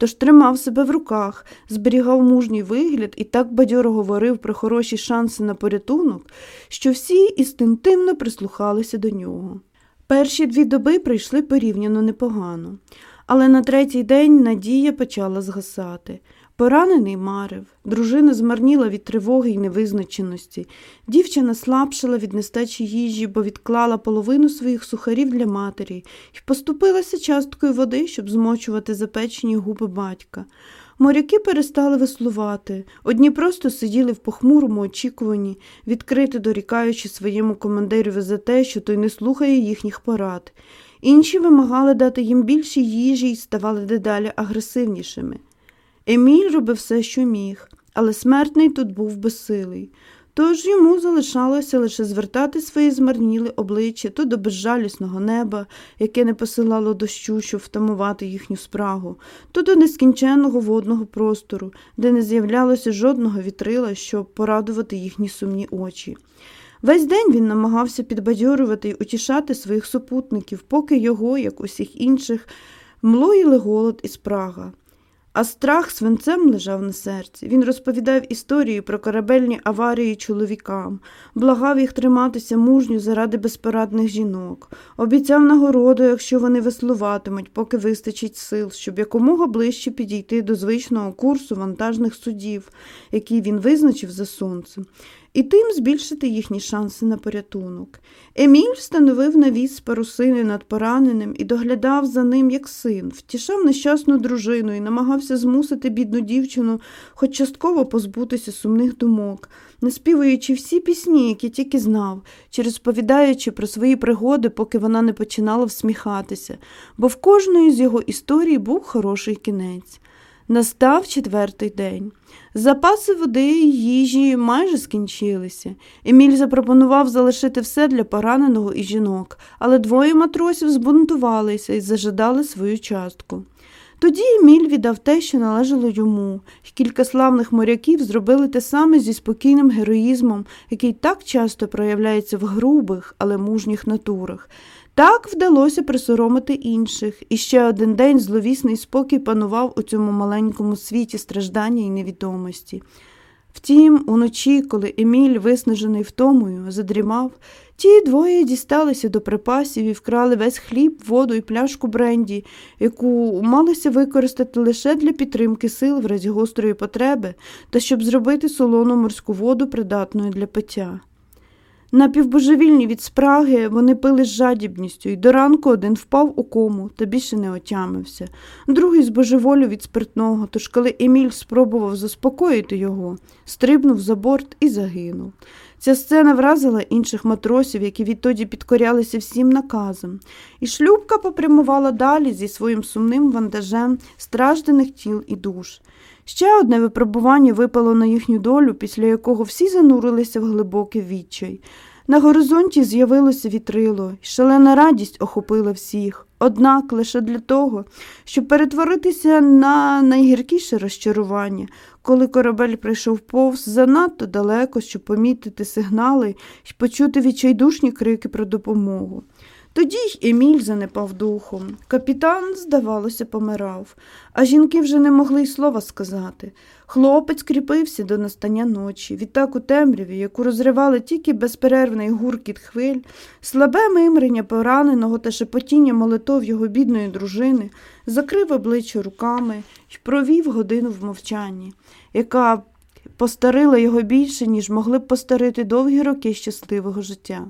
A: тож тримав себе в руках, зберігав мужній вигляд і так бадьоро говорив про хороші шанси на порятунок, що всі інстинктивно прислухалися до нього. Перші дві доби прийшли порівняно непогано, але на третій день надія почала згасати. Поранений марив, дружина змарніла від тривоги й невизначеності. Дівчина слабшала від нестачі їжі, бо відклала половину своїх сухарів для матері і поступилася часткою води, щоб змочувати запечені губи батька. Моряки перестали веслувати, одні просто сиділи в похмурому очікуванні, відкрито дорікаючи своєму командиреві за те, що той не слухає їхніх порад. Інші вимагали дати їм більше їжі і ставали дедалі агресивнішими. Еміль робив все, що міг, але смертний тут був безсилий. Тож йому залишалося лише звертати свої змарніли обличчя то до безжалісного неба, яке не посилало дощу, щоб втамувати їхню спрагу, то до нескінченного водного простору, де не з'являлося жодного вітрила, щоб порадувати їхні сумні очі. Весь день він намагався підбадьорювати й утішати своїх супутників, поки його, як усіх інших, млоїли голод і спрага. А страх свинцем лежав на серці. Він розповідав історії про корабельні аварії чоловікам, благав їх триматися мужньо заради безпорадних жінок, обіцяв нагороду, якщо вони веслуватимуть, поки вистачить сил, щоб якомога ближче підійти до звичного курсу вантажних судів, який він визначив за сонцем і тим збільшити їхні шанси на порятунок. Еміль встановив навіс парусини над пораненим і доглядав за ним як син, втішав нещасну дружину і намагався змусити бідну дівчину хоч частково позбутися сумних думок, наспівуючи всі пісні, які тільки знав, чи розповідаючи про свої пригоди, поки вона не починала всміхатися, бо в кожної з його історій був хороший кінець. Настав четвертий день. Запаси води і їжі майже скінчилися. Еміль запропонував залишити все для пораненого і жінок, але двоє матросів збунтувалися і зажадали свою частку. Тоді Еміль віддав те, що належало йому, і кілька славних моряків зробили те саме зі спокійним героїзмом, який так часто проявляється в грубих, але мужніх натурах. Так вдалося присоромити інших, і ще один день зловісний спокій панував у цьому маленькому світі страждання і невідомості. Втім, уночі, коли Еміль, виснажений втомою, задрімав, ті двоє дісталися до припасів і вкрали весь хліб, воду і пляшку бренді, яку малися використати лише для підтримки сил в разі гострої потреби та щоб зробити солону морську воду придатною для пиття. Напівбожевільні від спраги вони пили з жадібністю, і до ранку один впав у кому та більше не отямився. Другий збожеволів від спиртного, тож коли Еміль спробував заспокоїти його, стрибнув за борт і загинув. Ця сцена вразила інших матросів, які відтоді підкорялися всім наказам, і шлюбка попрямувала далі зі своїм сумним вантажем страждених тіл і душ. Ще одне випробування випало на їхню долю, після якого всі занурилися в глибокий відчай. На горизонті з'явилося вітрило, і шалена радість охопила всіх, однак лише для того, щоб перетворитися на найгіркіше розчарування, коли корабель прийшов повз занадто далеко, щоб помітити сигнали і почути відчайдушні крики про допомогу. Тоді й Еміль занепав духом. Капітан, здавалося, помирав, а жінки вже не могли й слова сказати. Хлопець кріпився до настання ночі. Відтак у темряві, яку розривали тільки безперервний гуркіт хвиль, слабе мимрення пораненого та шепотіння молитов його бідної дружини, закрив обличчя руками і провів годину в мовчанні, яка постарила його більше, ніж могли б постарити довгі роки щасливого життя.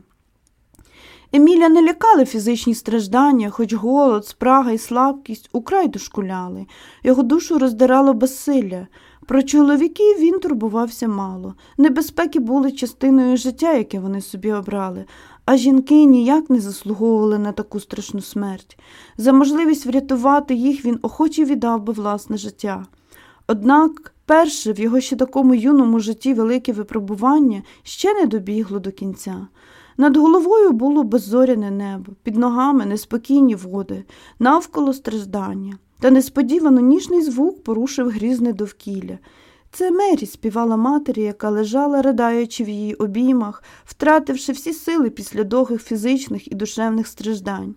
A: Еміля не лякали фізичні страждання, хоч голод, спрага і слабкість украй дошкуляли. Його душу роздирало безсилля. Про чоловіків він турбувався мало. Небезпеки були частиною життя, яке вони собі обрали, а жінки ніяк не заслуговували на таку страшну смерть. За можливість врятувати їх він охоче віддав би власне життя. Однак перше в його ще такому юному житті велике випробування ще не добігло до кінця. Над головою було беззоряне небо, під ногами неспокійні води, навколо страждання. Та несподівано ніжний звук порушив грізне довкілля. Це Мері співала матері, яка лежала, ридаючи в її обіймах, втративши всі сили після довгих фізичних і душевних страждань.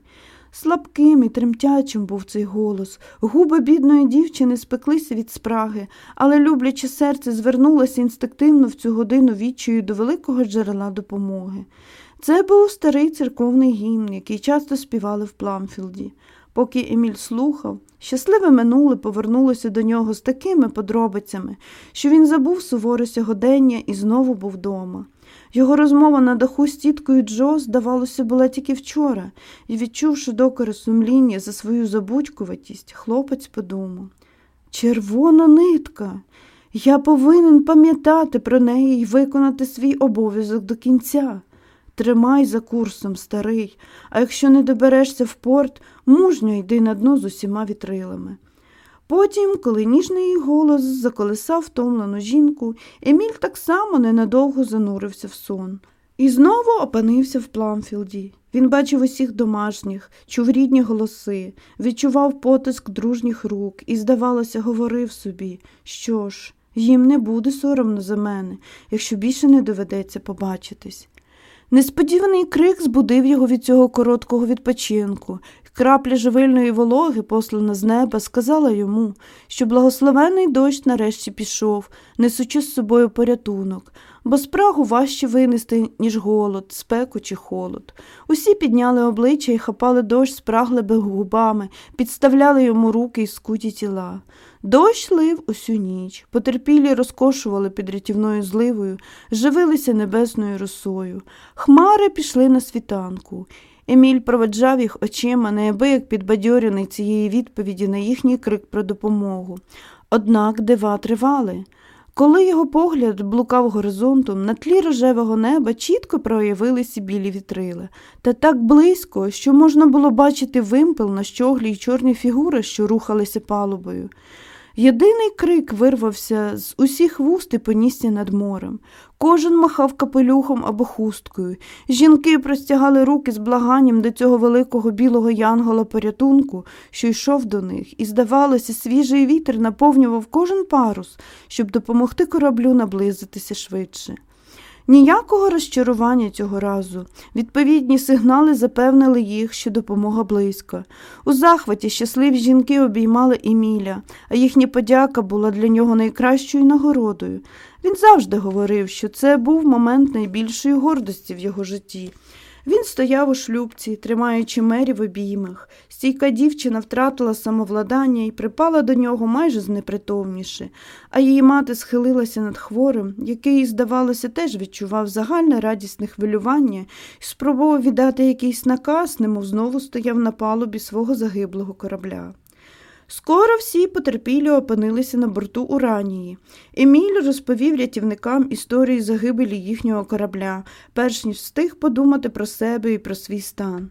A: Слабким і тремтячим був цей голос. Губи бідної дівчини спеклися від спраги, але любляче серце звернулося інстинктивно в цю годину відчою до великого джерела допомоги. Це був старий церковний гімн, який часто співали в Пламфілді. Поки Еміль слухав, щасливе минуле повернулося до нього з такими подробицями, що він забув суворе сьогодення і знову був вдома. Його розмова на даху з тіткою Джо, здавалося, була тільки вчора, і, відчувши докори сумління за свою забудькуватість, хлопець подумав Червона нитка. Я повинен пам'ятати про неї і виконати свій обов'язок до кінця. Тримай за курсом, старий, а якщо не доберешся в порт, мужньо йди на дно з усіма вітрилами. Потім, коли ніжний голос заколисав втомлену жінку, Еміль так само ненадовго занурився в сон. І знову опинився в Пламфілді. Він бачив усіх домашніх, чув рідні голоси, відчував потиск дружніх рук і, здавалося, говорив собі, що ж, їм не буде соромно за мене, якщо більше не доведеться побачитись. Несподіваний крик збудив його від цього короткого відпочинку, крапля живильної вологи, послана з неба, сказала йому, що благословений дощ нарешті пішов, несучи з собою порятунок, бо спрагу важче винести, ніж голод, спеку чи холод. Усі підняли обличчя і хапали дощ спраглими губами, підставляли йому руки і скуті тіла. Дощ лив усю ніч, потерпілі розкошували під рятівною зливою, живилися небесною росою. Хмари пішли на світанку. Еміль проведжав їх очима, неабияк підбадьорений цієї відповіді на їхній крик про допомогу. Однак дива тривали. Коли його погляд блукав горизонтом, на тлі рожевого неба чітко проявилися білі вітрила, та так близько, що можна було бачити вимпел на щоглі й чорні фігури, що рухалися палубою. Єдиний крик вирвався з усіх вуст і понісся над морем. Кожен махав капелюхом або хусткою. Жінки простягали руки з благанням до цього великого білого янгола порятунку, що йшов до них, і, здавалося, свіжий вітер наповнював кожен парус, щоб допомогти кораблю наблизитися швидше. Ніякого розчарування цього разу. Відповідні сигнали запевнили їх, що допомога близько. У захваті щасливі жінки обіймали Еміля, а їхня подяка була для нього найкращою нагородою. Він завжди говорив, що це був момент найбільшої гордості в його житті. Він стояв у шлюбці, тримаючи мері в обіймах. Стійка дівчина втратила самовладання і припала до нього майже знепритомніше, а її мати схилилася над хворим, який, здавалося, теж відчував загальне радісне хвилювання і спробував віддати якийсь наказ, немов знову стояв на палубі свого загиблого корабля. Скоро всі потерпілі опинилися на борту Уранії. Еміль розповів рятівникам історії загибелі їхнього корабля, перш ніж встиг подумати про себе і про свій стан.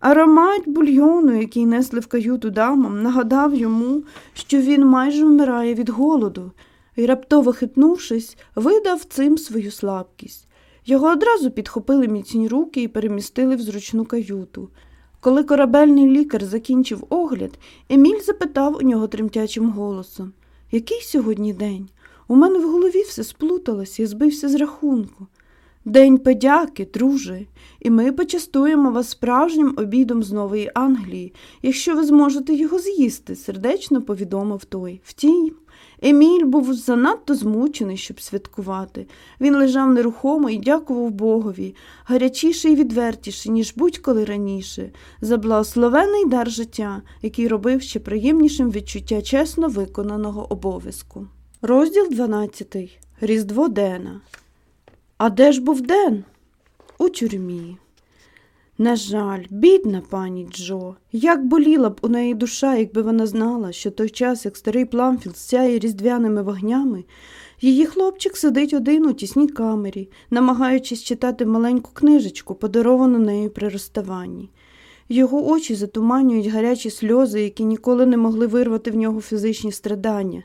A: Аромат бульйону, який несли в каюту дамам, нагадав йому, що він майже вмирає від голоду, і, раптово хитнувшись, видав цим свою слабкість. Його одразу підхопили міцні руки і перемістили в зручну каюту. Коли корабельний лікар закінчив огляд, Еміль запитав у нього тремтячим голосом Який сьогодні день? У мене в голові все сплуталося і збився з рахунку. День подяки, друже, і ми почастуємо вас справжнім обідом з Нової Англії, якщо ви зможете його з'їсти, сердечно повідомив той. Втім, Еміль був занадто змучений, щоб святкувати. Він лежав нерухомо і дякував Богові, гарячіше і відвертіше, ніж будь-коли раніше, за благословений дар життя, який робив ще приємнішим відчуття чесно виконаного обов'язку. Розділ 12. Різдво Дена. А де ж був Ден? У тюрмі. На жаль, бідна пані Джо, як боліла б у неї душа, якби вона знала, що той час, як старий Пламфілд сяє різдвяними вогнями, її хлопчик сидить один у тісній камері, намагаючись читати маленьку книжечку, подаровану нею при розставанні. Його очі затуманюють гарячі сльози, які ніколи не могли вирвати в нього фізичні страдання,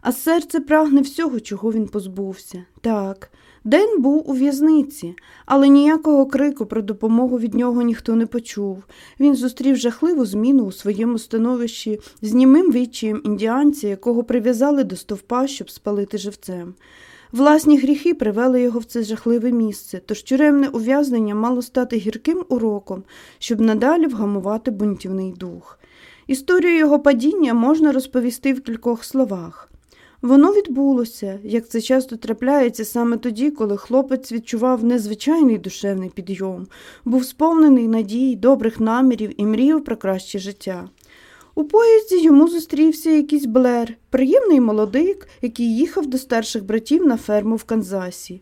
A: а серце прагне всього, чого він позбувся. Так, Ден був у в'язниці, але ніякого крику про допомогу від нього ніхто не почув. Він зустрів жахливу зміну у своєму становищі з німим відчаєм індіанця, якого прив'язали до стовпа, щоб спалити живцем. Власні гріхи привели його в це жахливе місце, тож тюремне ув'язнення мало стати гірким уроком, щоб надалі вгамувати бунтівний дух. Історію його падіння можна розповісти в кількох словах. Воно відбулося, як це часто трапляється саме тоді, коли хлопець відчував незвичайний душевний підйом, був сповнений надій, добрих намірів і мріяв про краще життя. У поїзді йому зустрівся якийсь блер, приємний молодик, який їхав до старших братів на ферму в Канзасі.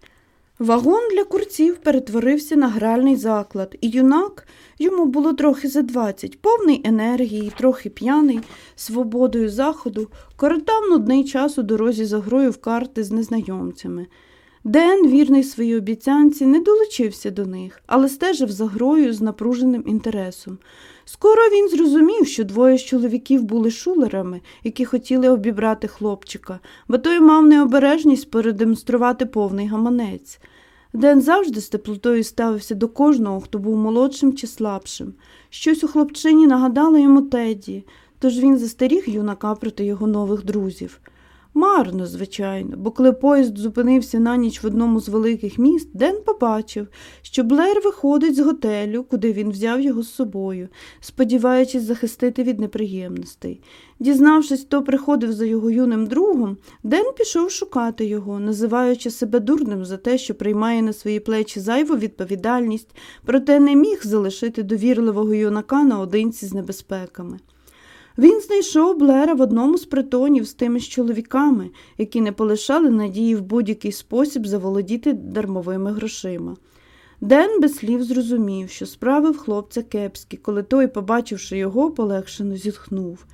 A: Вагон для курців перетворився на гральний заклад, і юнак йому було трохи за двадцять, повний енергії, трохи п'яний, свободою заходу, коротав нудний час у дорозі за грою в карти з незнайомцями. Ден, вірний своїй обіцянці, не долучився до них, але стежив за грою з напруженим інтересом. Скоро він зрозумів, що двоє з чоловіків були шулерами, які хотіли обібрати хлопчика, бо той мав необережність продемонструвати повний гаманець. Ден завжди з теплотою ставився до кожного, хто був молодшим чи слабшим. Щось у хлопчині нагадало йому Теді, тож він застеріг юнака проти його нових друзів. Марно, звичайно, бо коли поїзд зупинився на ніч в одному з великих міст, Ден побачив, що Блер виходить з готелю, куди він взяв його з собою, сподіваючись захистити від неприємностей. Дізнавшись, хто приходив за його юним другом, Ден пішов шукати його, називаючи себе дурним за те, що приймає на свої плечі зайву відповідальність, проте не міг залишити довірливого юнака наодинці з небезпеками. Він знайшов Блера в одному з притонів з тими ж чоловіками, які не полишали надії в будь-який спосіб заволодіти дармовими грошима. Ден без слів зрозумів, що справи в хлопця кепські, коли той, побачивши його, полегшено зітхнув.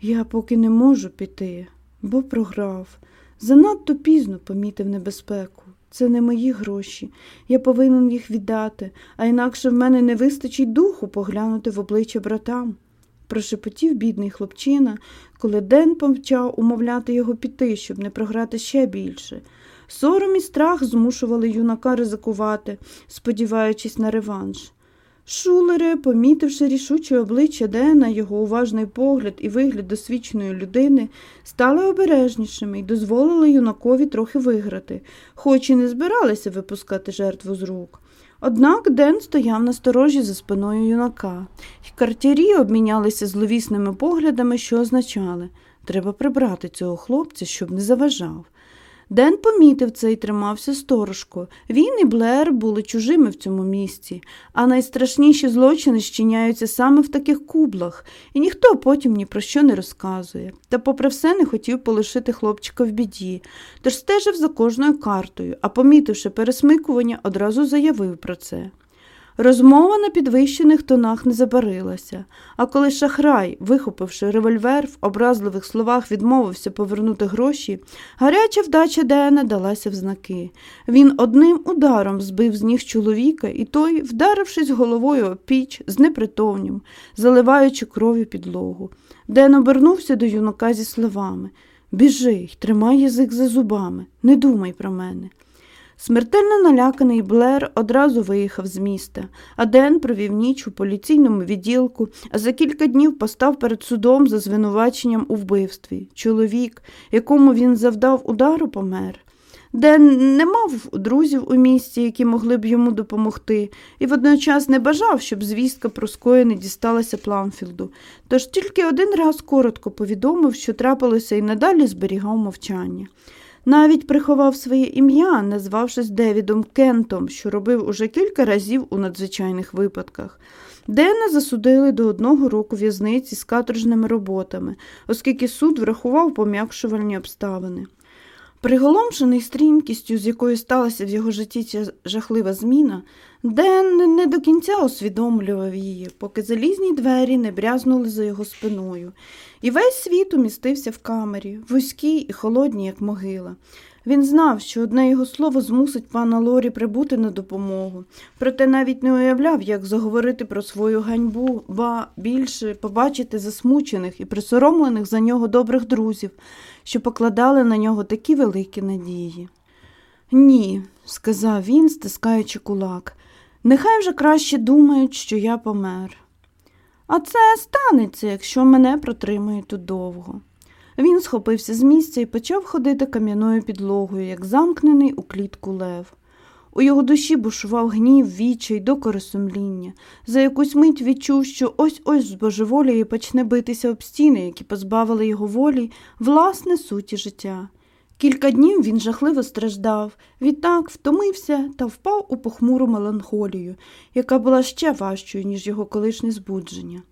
A: Я поки не можу піти, бо програв. Занадто пізно помітив небезпеку. Це не мої гроші. Я повинен їх віддати, а інакше в мене не вистачить духу поглянути в обличчя братам. Прошепотів бідний хлопчина, коли Ден помчав умовляти його піти, щоб не програти ще більше. Сором і страх змушували юнака ризикувати, сподіваючись на реванш. Шулери, помітивши рішуче обличчя Дена, його уважний погляд і вигляд досвідченої людини, стали обережнішими і дозволили юнакові трохи виграти, хоч і не збиралися випускати жертву з рук. Однак Ден стояв на сторожі за спиною юнака, і картярі обмінялися зловісними поглядами, що означали треба прибрати цього хлопця, щоб не заважав. Ден помітив це і тримався сторожко. Він і Блер були чужими в цьому місці, а найстрашніші злочини щиняються саме в таких кублах, і ніхто потім ні про що не розказує. Та, попри все, не хотів полишити хлопчика в біді, тож стежив за кожною картою, а, помітивши пересмикування, одразу заявив про це. Розмова на підвищених тонах не забарилася, а коли шахрай, вихопивши револьвер, в образливих словах відмовився повернути гроші, гаряча вдача Дена далася в знаки. Він одним ударом збив з ніг чоловіка, і той, вдарившись головою о піч, знепритомнів, заливаючи кров'ю підлогу. Ден обернувся до юнака зі словами Біжи й тримай язик за зубами, не думай про мене. Смертельно наляканий Блер одразу виїхав з міста, а Ден провів ніч у поліційному відділку, а за кілька днів постав перед судом за звинуваченням у вбивстві. Чоловік, якому він завдав удару, помер. Ден не мав друзів у місті, які могли б йому допомогти, і водночас не бажав, щоб звістка про скоєне дісталася Пламфілду. Тож тільки один раз коротко повідомив, що трапилося, і надалі зберігав мовчання. Навіть приховав своє ім'я, назвавшись Девідом Кентом, що робив уже кілька разів у надзвичайних випадках. Дена засудили до одного року в'язниці з каторжними роботами, оскільки суд врахував пом'якшувальні обставини. Приголомшений стрімкістю, з якою сталася в його житті ця жахлива зміна, Ден не до кінця усвідомлював її, поки залізні двері не брязнули за його спиною, і весь світ умістився в камері, вузькій і холодній, як могила. Він знав, що одне його слово змусить пана Лорі прибути на допомогу, проте навіть не уявляв, як заговорити про свою ганьбу, ба більше побачити засмучених і присоромлених за нього добрих друзів, що покладали на нього такі великі надії. Ні, сказав він, стискаючи кулак, нехай вже краще думають, що я помер. А це станеться, якщо мене протримають тут довго. Він схопився з місця і почав ходити кам'яною підлогою, як замкнений у клітку лев. У його душі бушував гнів, відчай, докори сумління. За якусь мить відчув, що ось ось збожеволіє і почне битися об стіни, які позбавили його волі, власне суті життя. Кілька днів він жахливо страждав, відтак втомився та впав у похмуру меланхолію, яка була ще важчою, ніж його колишнє збудження.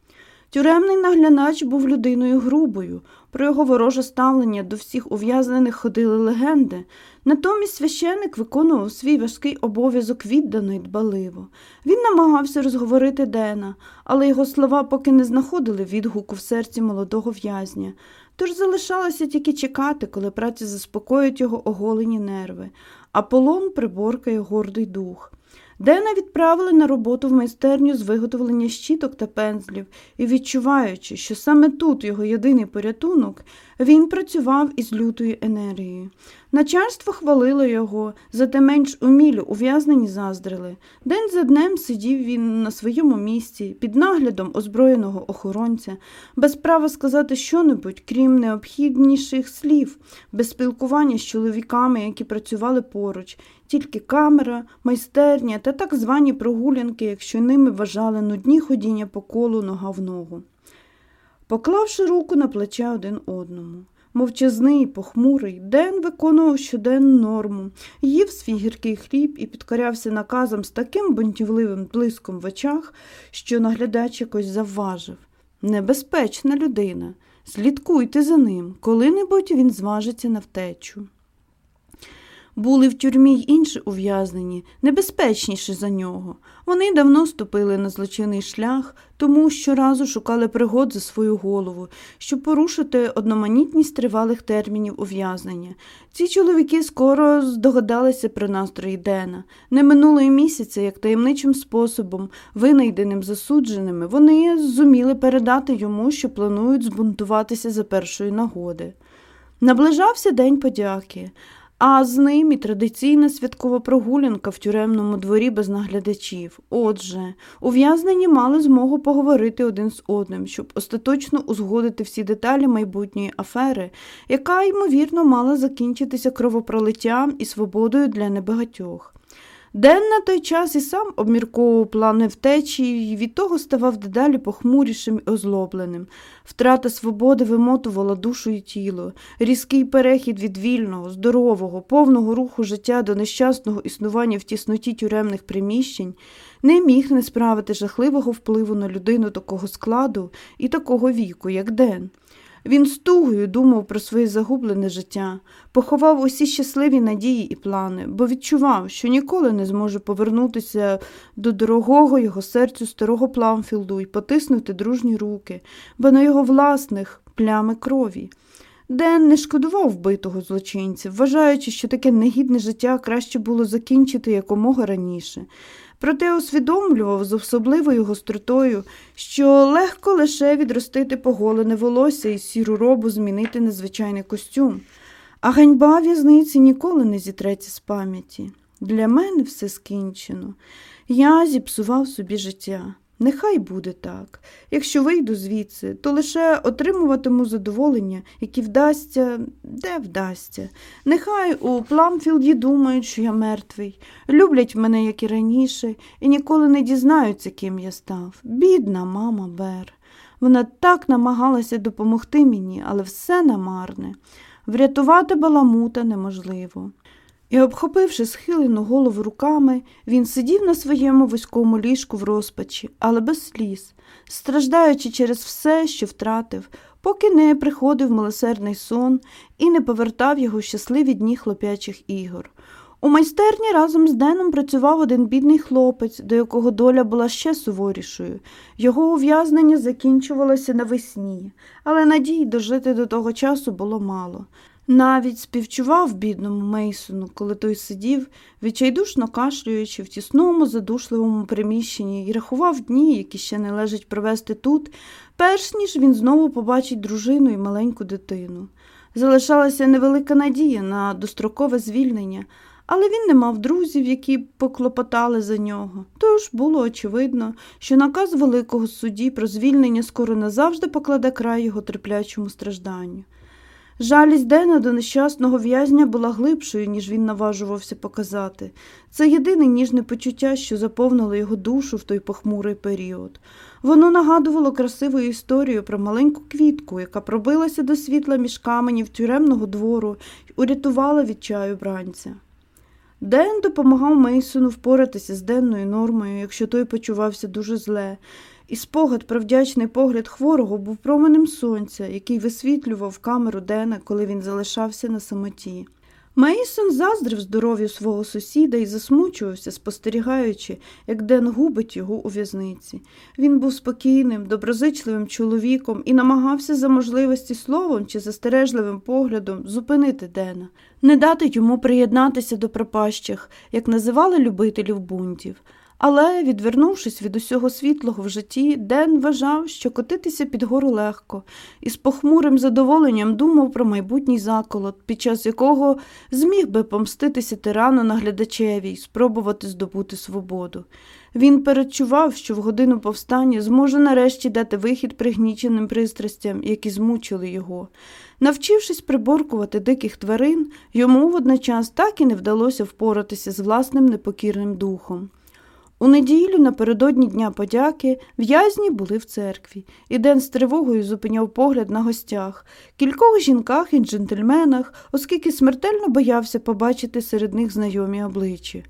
A: Тюремний наглядач був людиною грубою, про його вороже ставлення до всіх ув'язнених ходили легенди. Натомість священик виконував свій важкий обов'язок віддано й дбаливо. Він намагався розговорити Дена, але його слова поки не знаходили відгуку в серці молодого в'язня. Тож залишалося тільки чекати, коли праця заспокоїть його оголені нерви, а полон приборкає гордий дух. Дена відправили на роботу в майстерню з виготовлення щіток та пензлів і, відчуваючи, що саме тут його єдиний порятунок, він працював із лютою енергією. Начальство хвалило його, зате менш умілю ув'язнені заздрили. День за днем сидів він на своєму місці, під наглядом озброєного охоронця, без права сказати щонебудь, крім необхідніших слів, без спілкування з чоловіками, які працювали поруч, тільки камера, майстерня та так звані прогулянки, якщо ними вважали нудні ходіння по колу нога в ногу. Поклавши руку на плече один одному. Мовчазний, похмурий, Ден виконував щоденну норму, їв свій гіркий хліб і підкорявся наказам з таким бунтівливим блиском в очах, що наглядач якось завважив. Небезпечна людина. Слідкуйте за ним, коли-небудь він зважиться на втечу. Були в тюрмі й інші ув'язнені, небезпечніші за нього. Вони давно ступили на злочинний шлях, тому щоразу шукали пригод за свою голову, щоб порушити одноманітність тривалих термінів ув'язнення. Ці чоловіки скоро здогадалися про настрої Дена. Не минуло й місяця, як таємничим способом, винайденим засудженими, вони зуміли передати йому, що планують збунтуватися за першої нагоди. Наближався День подяки а з ним і традиційна святкова прогулянка в тюремному дворі без наглядачів. Отже, ув'язнені мали змогу поговорити один з одним, щоб остаточно узгодити всі деталі майбутньої афери, яка, ймовірно, мала закінчитися кровопролиттям і свободою для небагатьох. Ден на той час і сам обмірковував плани втечі і від того ставав дедалі похмурішим і озлобленим. Втрата свободи вимотувала душу і тіло, різкий перехід від вільного, здорового, повного руху життя до нещасного існування в тісноті тюремних приміщень не міг не справити жахливого впливу на людину такого складу і такого віку, як Ден. Він з тугою думав про своє загублене життя, поховав усі щасливі надії і плани, бо відчував, що ніколи не зможе повернутися до дорогого його серцю старого Пламфілду і потиснути дружні руки, бо на його власних плями крові. Ден не шкодував вбитого злочинця, вважаючи, що таке негідне життя краще було закінчити якомога раніше проте усвідомлював з особливою гостротою, що легко лише відростити поголене волосся і сіру робу змінити незвичайний костюм, а ганьба в'язниці ніколи не зітреться з пам'яті. Для мене все скінчено. Я зіпсував собі життя. Нехай буде так. Якщо вийду звідси, то лише отримуватиму задоволення, які вдасться, де вдасться. Нехай у Пламфілді думають, що я мертвий, люблять мене, як і раніше, і ніколи не дізнаються, ким я став. Бідна мама Бер. Вона так намагалася допомогти мені, але все намарне. Врятувати баламута неможливо. І, обхопивши схилену голову руками, він сидів на своєму вузькому ліжку в розпачі, але без сліз, страждаючи через все, що втратив, поки не приходив милосердний сон і не повертав його щасливі дні хлоп'ячих ігор. У майстерні разом з Деном працював один бідний хлопець, до якого доля була ще суворішою. Його ув'язнення закінчувалося навесні, але надій дожити до того часу було мало. Навіть співчував бідному Мейсону, коли той сидів, відчайдушно кашлюючи в тісному, задушливому приміщенні і рахував дні, які ще належить провести тут, перш ніж він знову побачить дружину і маленьку дитину. Залишалася невелика надія на дострокове звільнення, але він не мав друзів, які поклопотали за нього. Тож було очевидно, що наказ великого судді про звільнення скоро назавжди покладе край його терплячому стражданню. Жалість Дена до нещасного в'язня була глибшою, ніж він наважувався показати. Це єдине ніжне почуття, що заповнило його душу в той похмурий період. Воно нагадувало красиву історію про маленьку квітку, яка пробилася до світла між каменів тюремного двору і урятувала від чаю бранця. Ден допомагав Мейсону впоратися з денною нормою, якщо той почувався дуже зле і спогад про вдячний погляд хворого був променем сонця, який висвітлював камеру Дена, коли він залишався на самоті. Мейсон заздрив здоров'ю свого сусіда і засмучувався, спостерігаючи, як Ден губить його у в'язниці. Він був спокійним, доброзичливим чоловіком і намагався за можливості словом чи застережливим поглядом зупинити Дена, не дати йому приєднатися до пропащих, як називали любителів бунтів. Але, відвернувшись від усього світлого в житті, Ден вважав, що котитися під гору легко, і з похмурим задоволенням думав про майбутній заколот, під час якого зміг би помститися тирану наглядачеві й спробувати здобути свободу. Він передчував, що в годину повстання зможе нарешті дати вихід пригніченим пристрастям, які змучили його. Навчившись приборкувати диких тварин, йому водночас так і не вдалося впоратися з власним непокірним духом. У неділю напередодні Дня подяки в'язні були в церкві, і Ден з тривогою зупиняв погляд на гостях, кількох жінках і джентльменах, оскільки смертельно боявся побачити серед них знайомі обличчя.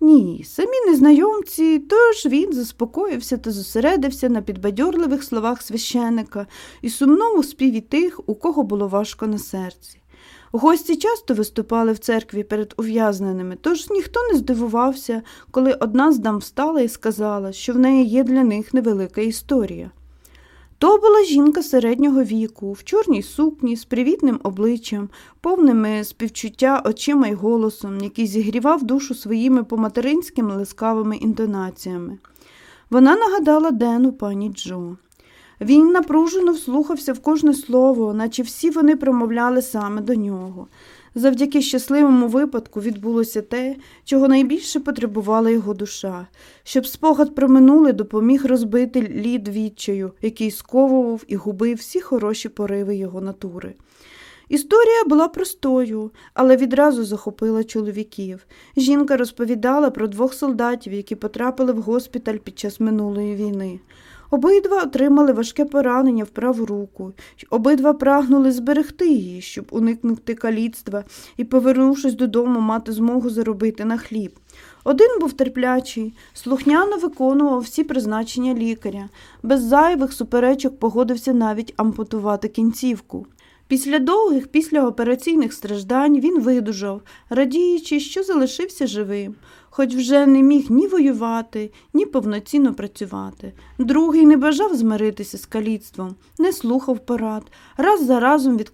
A: Ні, самі незнайомці, тож він заспокоївся та зосередився на підбадьорливих словах священика і сумному співі тих, у кого було важко на серці. Гості часто виступали в церкві перед ув'язненими, тож ніхто не здивувався, коли одна з дам встала і сказала, що в неї є для них невелика історія. То була жінка середнього віку, в чорній сукні, з привітним обличчям, повними співчуття очима й голосом, який зігрівав душу своїми поматеринськими ласкавими інтонаціями. Вона нагадала Дену пані Джо. Він напружено вслухався в кожне слово, наче всі вони промовляли саме до нього. Завдяки щасливому випадку відбулося те, чого найбільше потребувала його душа, щоб спогад про минуле допоміг розбити лід відчаю, який сковував і губив всі хороші пориви його натури. Історія була простою, але відразу захопила чоловіків. Жінка розповідала про двох солдатів, які потрапили в госпіталь під час минулої війни. Обидва отримали важке поранення в праву руку, обидва прагнули зберегти її, щоб уникнути каліцтва і, повернувшись додому, мати змогу заробити на хліб. Один був терплячий, слухняно виконував всі призначення лікаря, без зайвих суперечок погодився навіть ампутувати кінцівку. Після довгих післяопераційних страждань він видужав, радіючи, що залишився живим, хоч вже не міг ні воювати, ні повноцінно працювати. Другий не бажав змиритися з каліцтвом, не слухав порад, раз за разом відкладав